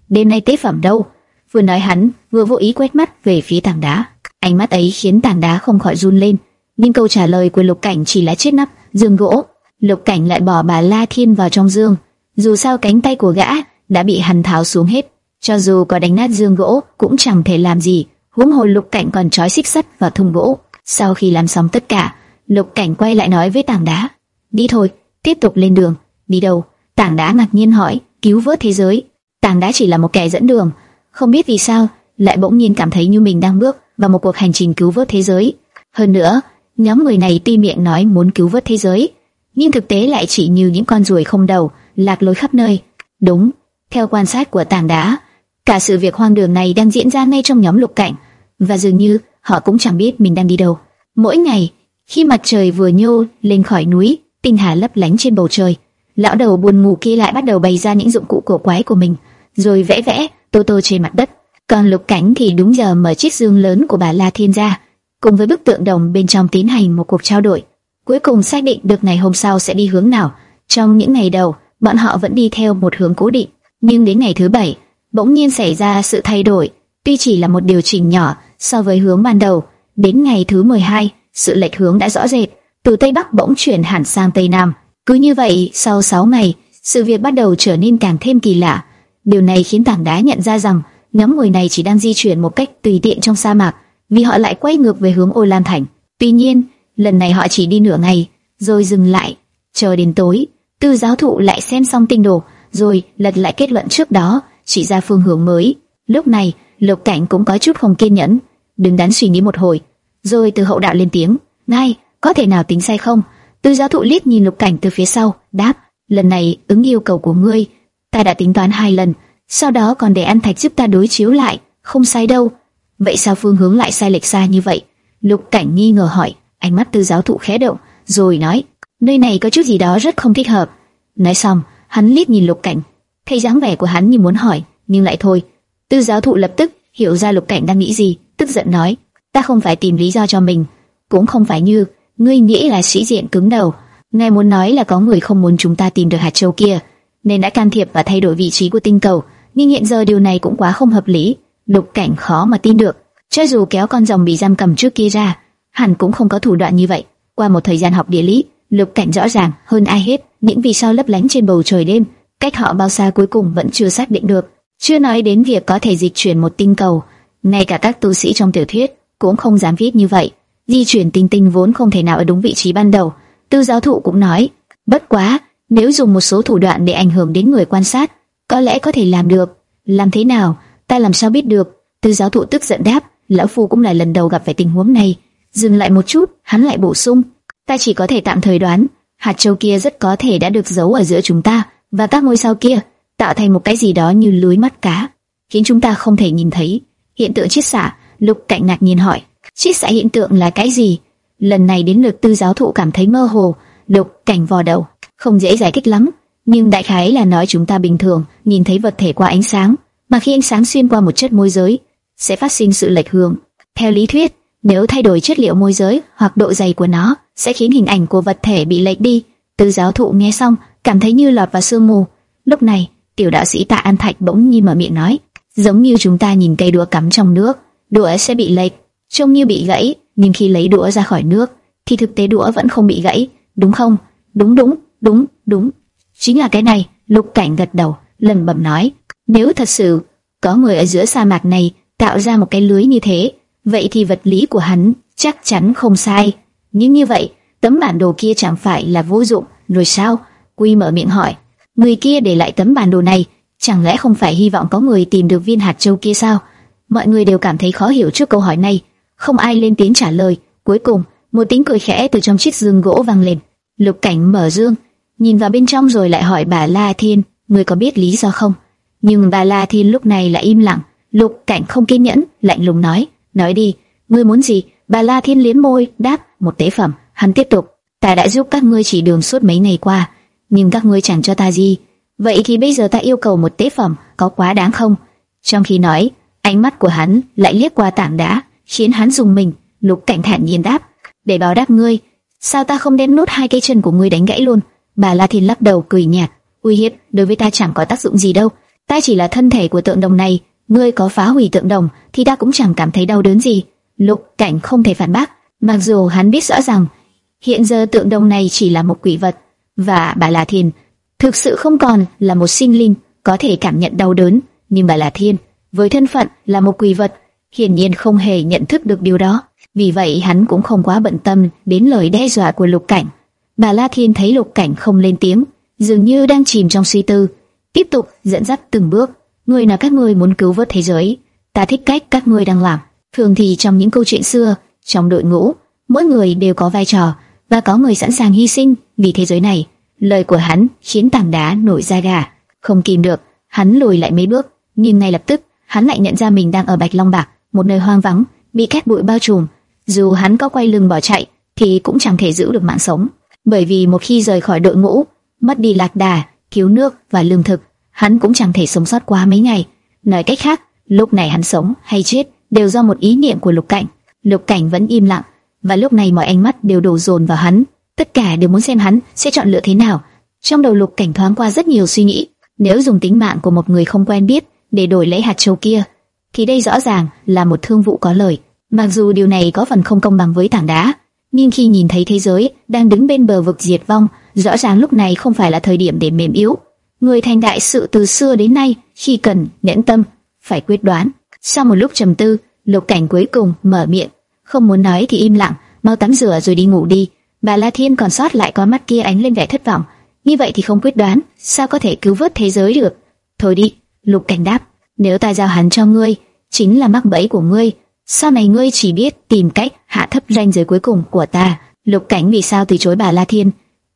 đêm nay tế phẩm đâu? Vừa nói hắn, vừa vô ý quét mắt về phía tảng đá. Ánh mắt ấy khiến tảng đá không khỏi run lên, nhưng câu trả lời của Lục Cảnh chỉ là chết nắp dương gỗ. Lục Cảnh lại bỏ bà La Thiên vào trong dương. Dù sao cánh tay của gã đã bị hắn tháo xuống hết, cho dù có đánh nát dương gỗ cũng chẳng thể làm gì. Huống hồ Lục Cảnh còn trói xích sắt vào thùng gỗ. Sau khi làm xong tất cả, Lục Cảnh quay lại nói với tảng đá: "Đi thôi, tiếp tục lên đường." "Đi đâu?" Tảng đá ngạc nhiên hỏi. "Cứu vớt thế giới." Tảng đá chỉ là một kẻ dẫn đường, không biết vì sao lại bỗng nhiên cảm thấy như mình đang bước vào một cuộc hành trình cứu vớt thế giới. Hơn nữa, nhóm người này tuy miệng nói muốn cứu vớt thế giới, nhưng thực tế lại chỉ như những con ruồi không đầu, lạc lối khắp nơi. Đúng, theo quan sát của tảng đá, cả sự việc hoang đường này đang diễn ra ngay trong nhóm lục cảnh, và dường như họ cũng chẳng biết mình đang đi đâu. Mỗi ngày, khi mặt trời vừa nhô lên khỏi núi, tinh hà lấp lánh trên bầu trời, lão đầu buồn ngủ kia lại bắt đầu bày ra những dụng cụ cổ quái của mình, rồi vẽ vẽ, tô tô trên mặt đất. Còn lục cảnh thì đúng giờ mở chiếc dương lớn của bà La Thiên ra, cùng với bức tượng đồng bên trong tiến hành một cuộc trao đổi. Cuối cùng xác định được ngày hôm sau sẽ đi hướng nào. Trong những ngày đầu, bọn họ vẫn đi theo một hướng cố định, nhưng đến ngày thứ bảy, bỗng nhiên xảy ra sự thay đổi. Tuy chỉ là một điều chỉnh nhỏ so với hướng ban đầu, đến ngày thứ 12, sự lệch hướng đã rõ rệt, từ tây bắc bỗng chuyển hẳn sang tây nam. Cứ như vậy, sau 6 ngày, sự việc bắt đầu trở nên càng thêm kỳ lạ. Điều này khiến tảng đá nhận ra rằng nhóm người này chỉ đang di chuyển một cách tùy tiện trong sa mạc, vì họ lại quay ngược về hướng Ô Lan Thành. Tuy nhiên, lần này họ chỉ đi nửa ngày, rồi dừng lại, chờ đến tối. Tư giáo thụ lại xem xong tinh đồ, rồi lật lại kết luận trước đó, chỉ ra phương hướng mới. Lúc này, Lục Cảnh cũng có chút không kiên nhẫn, đứng đắn suy nghĩ một hồi, rồi từ hậu đạo lên tiếng, "Ngay, có thể nào tính sai không?" Tư giáo thụ liếc nhìn Lục Cảnh từ phía sau, đáp, "Lần này ứng yêu cầu của ngươi, ta đã tính toán hai lần." sau đó còn để An Thạch giúp ta đối chiếu lại, không sai đâu. Vậy sao phương hướng lại sai lệch xa như vậy? Lục Cảnh nghi ngờ hỏi, ánh mắt tư giáo thụ khẽ động, rồi nói, nơi này có chút gì đó rất không thích hợp. Nói xong, hắn liếc nhìn Lục Cảnh, thấy dáng vẻ của hắn như muốn hỏi, nhưng lại thôi. Tư giáo thụ lập tức hiểu ra Lục Cảnh đang nghĩ gì, tức giận nói, ta không phải tìm lý do cho mình, cũng không phải như ngươi nghĩ là sĩ diện cứng đầu. Ngài muốn nói là có người không muốn chúng ta tìm được hạt châu kia, nên đã can thiệp và thay đổi vị trí của tinh cầu nhưng hiện giờ điều này cũng quá không hợp lý. Lục Cảnh khó mà tin được, cho dù kéo con rồng bị giam cầm trước kia ra, hẳn cũng không có thủ đoạn như vậy. Qua một thời gian học địa lý, Lục Cảnh rõ ràng hơn ai hết những vì sao lấp lánh trên bầu trời đêm, cách họ bao xa cuối cùng vẫn chưa xác định được. Chưa nói đến việc có thể dịch chuyển một tinh cầu, ngay cả các tu sĩ trong tiểu thuyết cũng không dám viết như vậy. Di chuyển tinh tinh vốn không thể nào ở đúng vị trí ban đầu. Tư giáo thụ cũng nói, bất quá, nếu dùng một số thủ đoạn để ảnh hưởng đến người quan sát, có lẽ có thể làm được. Làm thế nào? Ta làm sao biết được? Tư giáo thụ tức giận đáp. Lão phu cũng là lần đầu gặp phải tình huống này. Dừng lại một chút, hắn lại bổ sung. Ta chỉ có thể tạm thời đoán, hạt châu kia rất có thể đã được giấu ở giữa chúng ta và các ngôi sao kia, tạo thành một cái gì đó như lưới mắt cá, khiến chúng ta không thể nhìn thấy. Hiện tượng chiết xạ, Lục Cảnh ngạc nhiên hỏi, chiết xạ hiện tượng là cái gì? Lần này đến lượt tư giáo thụ cảm thấy mơ hồ, Lục Cảnh vò đầu, không dễ giải thích lắm nhưng đại khái là nói chúng ta bình thường nhìn thấy vật thể qua ánh sáng, mà khi ánh sáng xuyên qua một chất môi giới sẽ phát sinh sự lệch hướng. Theo lý thuyết, nếu thay đổi chất liệu môi giới hoặc độ dày của nó sẽ khiến hình ảnh của vật thể bị lệch đi. tư giáo thụ nghe xong cảm thấy như lọt vào sương mù. Lúc này, tiểu đạo sĩ Tạ An Thạch bỗng nhiên mở miệng nói, giống như chúng ta nhìn cây đũa cắm trong nước, đũa sẽ bị lệch, trông như bị gãy, nhưng khi lấy đũa ra khỏi nước thì thực tế đũa vẫn không bị gãy, đúng không? Đúng đúng, đúng, đúng. Chính là cái này, Lục Cảnh gật đầu, lẩm bẩm nói, nếu thật sự có người ở giữa sa mạc này tạo ra một cái lưới như thế, vậy thì vật lý của hắn chắc chắn không sai. Nhưng như vậy, tấm bản đồ kia chẳng phải là vô dụng, rồi sao? Quy mở miệng hỏi, người kia để lại tấm bản đồ này, chẳng lẽ không phải hy vọng có người tìm được viên hạt châu kia sao? Mọi người đều cảm thấy khó hiểu trước câu hỏi này, không ai lên tiếng trả lời. Cuối cùng, một tiếng cười khẽ từ trong chiếc giường gỗ vang lên. Lục Cảnh mở dương, nhìn vào bên trong rồi lại hỏi bà La Thiên, người có biết lý do không? Nhưng bà La Thiên lúc này lại im lặng. Lục Cảnh không kiên nhẫn, lạnh lùng nói, nói đi, ngươi muốn gì? Bà La Thiên liếm môi, đáp, một tế phẩm. Hắn tiếp tục, ta đã giúp các ngươi chỉ đường suốt mấy ngày qua, nhưng các ngươi chẳng cho ta gì. Vậy thì bây giờ ta yêu cầu một tế phẩm, có quá đáng không? Trong khi nói, ánh mắt của hắn lại liếc qua tảng đá, khiến hắn dùng mình. Lục Cảnh thản nhiên đáp, để báo đáp ngươi, sao ta không đem nốt hai cây chân của ngươi đánh gãy luôn? Bà La Thiên lắc đầu cười nhạt, uy hiếp đối với ta chẳng có tác dụng gì đâu, ta chỉ là thân thể của tượng đồng này, ngươi có phá hủy tượng đồng thì ta cũng chẳng cảm thấy đau đớn gì. Lục Cảnh không thể phản bác, mặc dù hắn biết rõ rằng hiện giờ tượng đồng này chỉ là một quỷ vật và bà La Thiên thực sự không còn là một sinh linh có thể cảm nhận đau đớn, nhưng bà La Thiên với thân phận là một quỷ vật hiển nhiên không hề nhận thức được điều đó. Vì vậy hắn cũng không quá bận tâm đến lời đe dọa của Lục Cảnh. Bà La Thiên thấy Lục Cảnh không lên tiếng, dường như đang chìm trong suy tư, tiếp tục dẫn dắt từng bước. Người nào các ngươi muốn cứu vớt thế giới, ta thích cách các ngươi đang làm. Thường thì trong những câu chuyện xưa, trong đội ngũ, mỗi người đều có vai trò và có người sẵn sàng hy sinh vì thế giới này. Lời của hắn khiến tảng đá nổi da gà, không kìm được, hắn lùi lại mấy bước, nhưng ngay lập tức hắn lại nhận ra mình đang ở Bạch Long Bạc, một nơi hoang vắng, bị cát bụi bao trùm. Dù hắn có quay lưng bỏ chạy, thì cũng chẳng thể giữ được mạng sống, bởi vì một khi rời khỏi đội ngũ, mất đi lạc đà, cứu nước và lương thực, hắn cũng chẳng thể sống sót qua mấy ngày. Nói cách khác, lúc này hắn sống hay chết đều do một ý niệm của Lục Cảnh. Lục Cảnh vẫn im lặng, và lúc này mọi ánh mắt đều đổ dồn vào hắn, tất cả đều muốn xem hắn sẽ chọn lựa thế nào. Trong đầu Lục Cảnh thoáng qua rất nhiều suy nghĩ, nếu dùng tính mạng của một người không quen biết để đổi lấy hạt châu kia, thì đây rõ ràng là một thương vụ có lời. Mặc dù điều này có phần không công bằng với tảng đá, nhưng khi nhìn thấy thế giới đang đứng bên bờ vực diệt vong, rõ ràng lúc này không phải là thời điểm để mềm yếu. Người thành đại sự từ xưa đến nay, khi cần nhẫn tâm, phải quyết đoán. Sau một lúc trầm tư, Lục Cảnh cuối cùng mở miệng, không muốn nói thì im lặng, mau tắm rửa rồi đi ngủ đi. Bà La Thiên còn sót lại con mắt kia ánh lên vẻ thất vọng. Như vậy thì không quyết đoán, sao có thể cứu vớt thế giới được? Thôi đi, Lục Cảnh đáp, nếu ta giao hắn cho ngươi, chính là mắc bẫy của ngươi. Sau này ngươi chỉ biết tìm cách hạ thấp ranh giới cuối cùng của ta. Lục Cảnh vì sao từ chối bà La Thiên?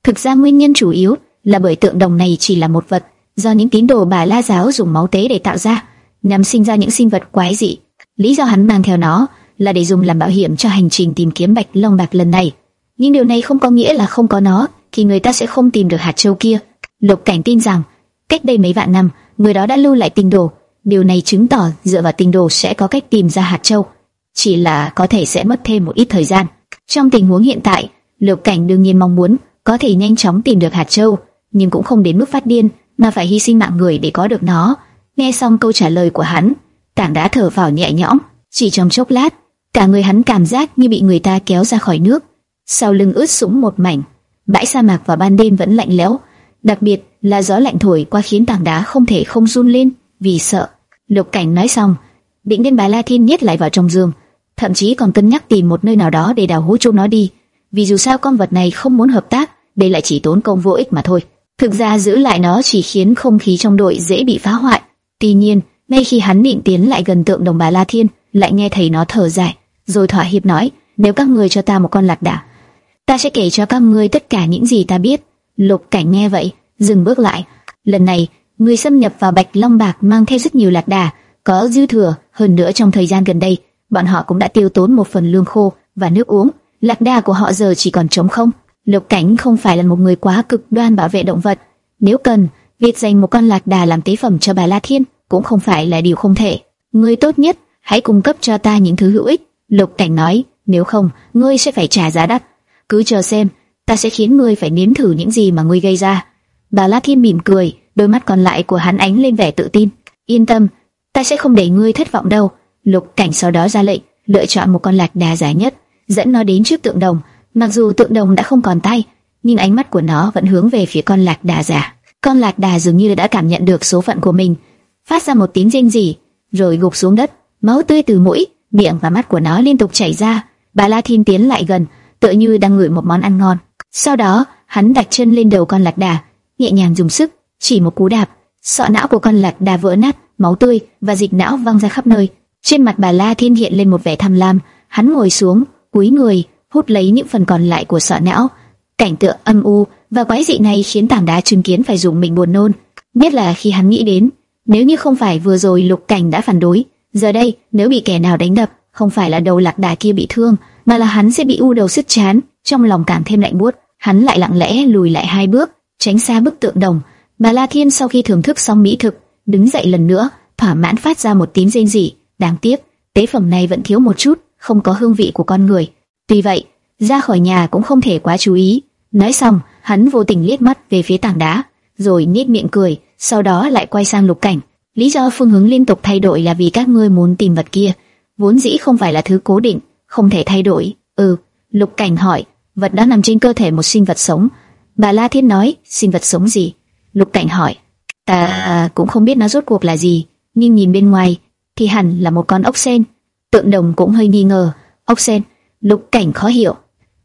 Thực ra nguyên nhân chủ yếu là bởi tượng đồng này chỉ là một vật do những tín đồ bà La giáo dùng máu tế để tạo ra, nhằm sinh ra những sinh vật quái dị. Lý do hắn mang theo nó là để dùng làm bảo hiểm cho hành trình tìm kiếm bạch long bạc lần này. Nhưng điều này không có nghĩa là không có nó thì người ta sẽ không tìm được hạt châu kia. Lục Cảnh tin rằng cách đây mấy vạn năm người đó đã lưu lại tinh đồ Điều này chứng tỏ dựa vào tinh đồ sẽ có cách tìm ra hạt châu, chỉ là có thể sẽ mất thêm một ít thời gian. Trong tình huống hiện tại, Lục Cảnh đương nhiên mong muốn có thể nhanh chóng tìm được hạt châu, nhưng cũng không đến mức phát điên mà phải hy sinh mạng người để có được nó. Nghe xong câu trả lời của hắn, Tảng đã thở vào nhẹ nhõm, chỉ trong chốc lát, cả người hắn cảm giác như bị người ta kéo ra khỏi nước, sau lưng ướt sũng một mảnh. Bãi sa mạc vào ban đêm vẫn lạnh lẽo, đặc biệt là gió lạnh thổi qua khiến tảng đá không thể không run lên vì sợ. Lục Cảnh nói xong, định đem bà La Thiên nhét lại vào trong giường, thậm chí còn cân nhắc tìm một nơi nào đó để đào hố chôn nó đi, vì dù sao con vật này không muốn hợp tác, đây lại chỉ tốn công vô ích mà thôi. Thực ra giữ lại nó chỉ khiến không khí trong đội dễ bị phá hoại. Tuy nhiên, ngay khi hắn định tiến lại gần tượng đồng bà La Thiên, lại nghe thấy nó thở dài, rồi thỏa hiệp nói: "Nếu các người cho ta một con lạc đà, ta sẽ kể cho các ngươi tất cả những gì ta biết." Lục Cảnh nghe vậy, dừng bước lại. Lần này, người xâm nhập vào Bạch Long Bạc mang theo rất nhiều lạc đà, có dư thừa, hơn nữa trong thời gian gần đây, bọn họ cũng đã tiêu tốn một phần lương khô và nước uống, lạc đà của họ giờ chỉ còn trống không. Lục Cảnh không phải là một người quá cực đoan bảo vệ động vật, nếu cần, việc dành một con lạc đà làm tế phẩm cho bà La Thiên cũng không phải là điều không thể. Ngươi tốt nhất hãy cung cấp cho ta những thứ hữu ích. Lục Cảnh nói, nếu không, ngươi sẽ phải trả giá đắt. Cứ chờ xem, ta sẽ khiến ngươi phải nếm thử những gì mà ngươi gây ra. Bà La Thiên mỉm cười, đôi mắt còn lại của hắn ánh lên vẻ tự tin. Yên tâm, ta sẽ không để ngươi thất vọng đâu. Lục Cảnh sau đó ra lệnh, lựa chọn một con lạc đà dài nhất, dẫn nó đến trước tượng đồng. Mặc dù tượng đồng đã không còn tay, nhưng ánh mắt của nó vẫn hướng về phía con lạc đà già. Con lạc đà dường như đã cảm nhận được số phận của mình, phát ra một tiếng rên rỉ, rồi gục xuống đất, máu tươi từ mũi, miệng và mắt của nó liên tục chảy ra. Bà La Thiên tiến lại gần, tựa như đang ngửi một món ăn ngon. Sau đó, hắn đặt chân lên đầu con lạc đà, nhẹ nhàng dùng sức, chỉ một cú đạp, sọ não của con lạc đà vỡ nát, máu tươi và dịch não văng ra khắp nơi. Trên mặt bà La Thiên hiện lên một vẻ tham lam, hắn ngồi xuống, cúi người, hút lấy những phần còn lại của sọ não. Cảnh tượng âm u và quái dị này khiến tảng đá chứng kiến phải dùng mình buồn nôn. Biết là khi hắn nghĩ đến, nếu như không phải vừa rồi Lục Cảnh đã phản đối, giờ đây nếu bị kẻ nào đánh đập, không phải là đầu lạc đà kia bị thương, mà là hắn sẽ bị u đầu sứt chán, trong lòng càng thêm lạnh buốt. Hắn lại lặng lẽ lùi lại hai bước, tránh xa bức tượng đồng. Bà La Thiên sau khi thưởng thức xong mỹ thực, đứng dậy lần nữa, thỏa mãn phát ra một tiếng rên rỉ. Đáng tiếc, tế phẩm này vẫn thiếu một chút, không có hương vị của con người. Tuy vậy, ra khỏi nhà cũng không thể quá chú ý. Nói xong, hắn vô tình liếc mắt về phía tảng đá, rồi nhếch miệng cười, sau đó lại quay sang Lục Cảnh. Lý do phương hướng liên tục thay đổi là vì các ngươi muốn tìm vật kia, vốn dĩ không phải là thứ cố định, không thể thay đổi. Ừ, Lục Cảnh hỏi, vật đó nằm trên cơ thể một sinh vật sống. Bà La Thiên nói, sinh vật sống gì? Lục Cảnh hỏi, ta à, cũng không biết nó rốt cuộc là gì, nhưng nhìn bên ngoài thì hẳn là một con ốc sen. Tượng đồng cũng hơi nghi ngờ, ốc sen. Lục Cảnh khó hiểu,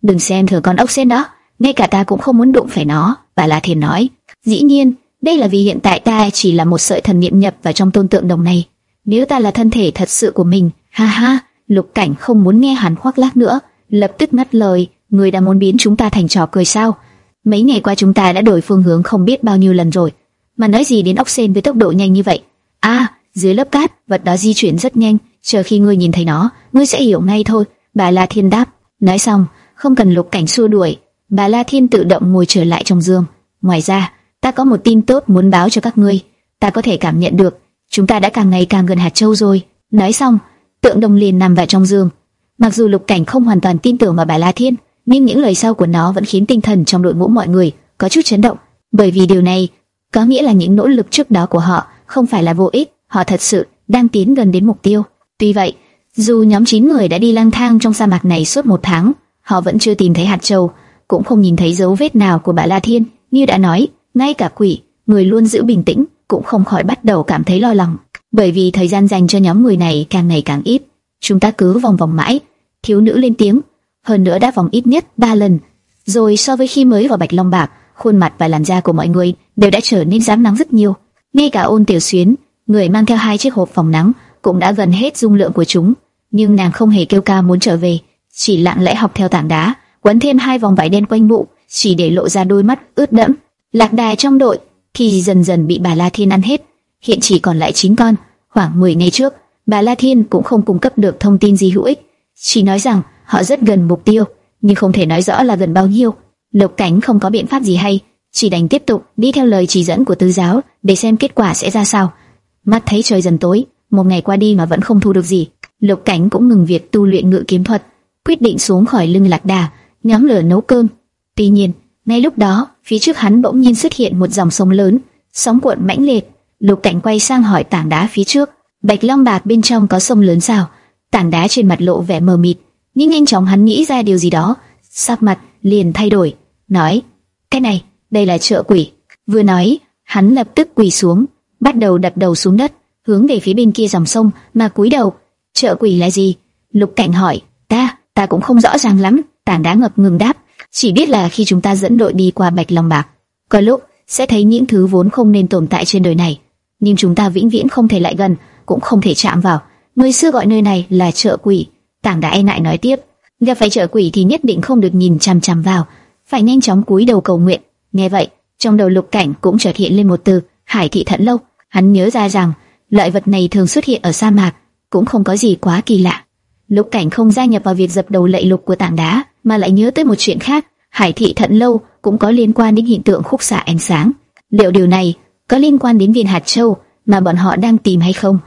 đừng xem thường con ốc sen đó, ngay cả ta cũng không muốn đụng phải nó. Bà La Thiên nói, dĩ nhiên, đây là vì hiện tại ta chỉ là một sợi thần niệm nhập vào trong tôn tượng đồng này. Nếu ta là thân thể thật sự của mình, ha ha, Lục Cảnh không muốn nghe hắn khoác lác nữa, lập tức ngắt lời, người đã muốn biến chúng ta thành trò cười sao? Mấy ngày qua chúng ta đã đổi phương hướng không biết bao nhiêu lần rồi, mà nói gì đến ốc sen với tốc độ nhanh như vậy? À, dưới lớp cát, vật đó di chuyển rất nhanh, chờ khi ngươi nhìn thấy nó, ngươi sẽ hiểu ngay thôi. Bà La Thiên đáp. Nói xong, không cần Lục Cảnh xua đuổi, bà La Thiên tự động ngồi trở lại trong giường. Ngoài ra, ta có một tin tốt muốn báo cho các ngươi. Ta có thể cảm nhận được, chúng ta đã càng ngày càng gần hạt châu rồi. Nói xong, tượng đồng liền nằm vào trong giường. Mặc dù Lục Cảnh không hoàn toàn tin tưởng vào bà La Thiên, nhưng những lời sau của nó vẫn khiến tinh thần trong đội ngũ mọi người có chút chấn động, bởi vì điều này có nghĩa là những nỗ lực trước đó của họ không phải là vô ích, họ thật sự đang tiến gần đến mục tiêu. Tuy vậy, dù nhóm 9 người đã đi lang thang trong sa mạc này suốt một tháng, họ vẫn chưa tìm thấy hạt châu, cũng không nhìn thấy dấu vết nào của bà La Thiên. Như đã nói, ngay cả quỷ, người luôn giữ bình tĩnh, cũng không khỏi bắt đầu cảm thấy lo lắng, bởi vì thời gian dành cho nhóm người này càng ngày càng ít. Chúng ta cứ vòng vòng mãi. Thiếu nữ lên tiếng, hơn nữa đã vòng ít nhất ba lần. Rồi so với khi mới vào Bạch Long Bạc, khuôn mặt và làn da của mọi người đều đã trở nên rám nắng rất nhiều. Ngay cả ôn tiểu xuyến, người mang theo hai chiếc hộp phòng nắng, cũng đã gần hết dung lượng của chúng. Nhưng nàng không hề kêu ca muốn trở về, chỉ lặng lẽ học theo tảng đá, quấn thêm hai vòng vải đen quanh bụng, chỉ để lộ ra đôi mắt ướt đẫm. Lạc đà trong đội thì dần dần bị bà La Thiên ăn hết, hiện chỉ còn lại 9 con. Khoảng 10 ngày trước, bà La Thiên cũng không cung cấp được thông tin gì hữu ích, chỉ nói rằng họ rất gần mục tiêu, nhưng không thể nói rõ là gần bao nhiêu. Lục Cảnh không có biện pháp gì hay, chỉ đành tiếp tục đi theo lời chỉ dẫn của tứ giáo để xem kết quả sẽ ra sao. Mắt thấy trời dần tối, một ngày qua đi mà vẫn không thu được gì, Lục Cảnh cũng ngừng việc tu luyện ngự kiếm thuật, quyết định xuống khỏi lưng lạc đà, nhóm lửa nấu cơm. Tuy nhiên, ngay lúc đó, phía trước hắn bỗng nhiên xuất hiện một dòng sông lớn, sóng cuộn mãnh liệt. Lục Cảnh quay sang hỏi tảng đá phía trước, Bạch Long Bạc bên trong có sông lớn sao? Tảng đá trên mặt lộ vẻ mờ mịt, nhưng nhanh chóng hắn nghĩ ra điều gì đó, sắc mặt liền thay đổi, nói: "Cái này, đây là chợ quỷ." Vừa nói, hắn lập tức quỳ xuống, bắt đầu đập đầu xuống đất, hướng về phía bên kia dòng sông mà cúi đầu. "Chợ quỷ là gì?" Lục Cảnh hỏi. "Ta, ta cũng không rõ ràng lắm." Tảng đá ngập ngừng đáp, "Chỉ biết là khi chúng ta dẫn đội đi qua Bạch Long Bạc, có lúc sẽ thấy những thứ vốn không nên tồn tại trên đời này, nhưng chúng ta vĩnh viễn không thể lại gần, cũng không thể chạm vào." Người xưa gọi nơi này là chợ quỷ. Tảng đá e ngại nói tiếp, gặp phải chợ quỷ thì nhất định không được nhìn chằm chằm vào, phải nhanh chóng cúi đầu cầu nguyện. Nghe vậy, trong đầu Lục Cảnh cũng chợt hiện lên một từ, Hải thị thận lâu. Hắn nhớ ra rằng loại vật này thường xuất hiện ở sa mạc, cũng không có gì quá kỳ lạ. Lục Cảnh không gia nhập vào việc dập đầu lạy lục của tảng đá, mà lại nhớ tới một chuyện khác. Hải thị thận lâu cũng có liên quan đến hiện tượng khúc xạ ánh sáng. Liệu điều này có liên quan đến viên hạt châu mà bọn họ đang tìm hay không?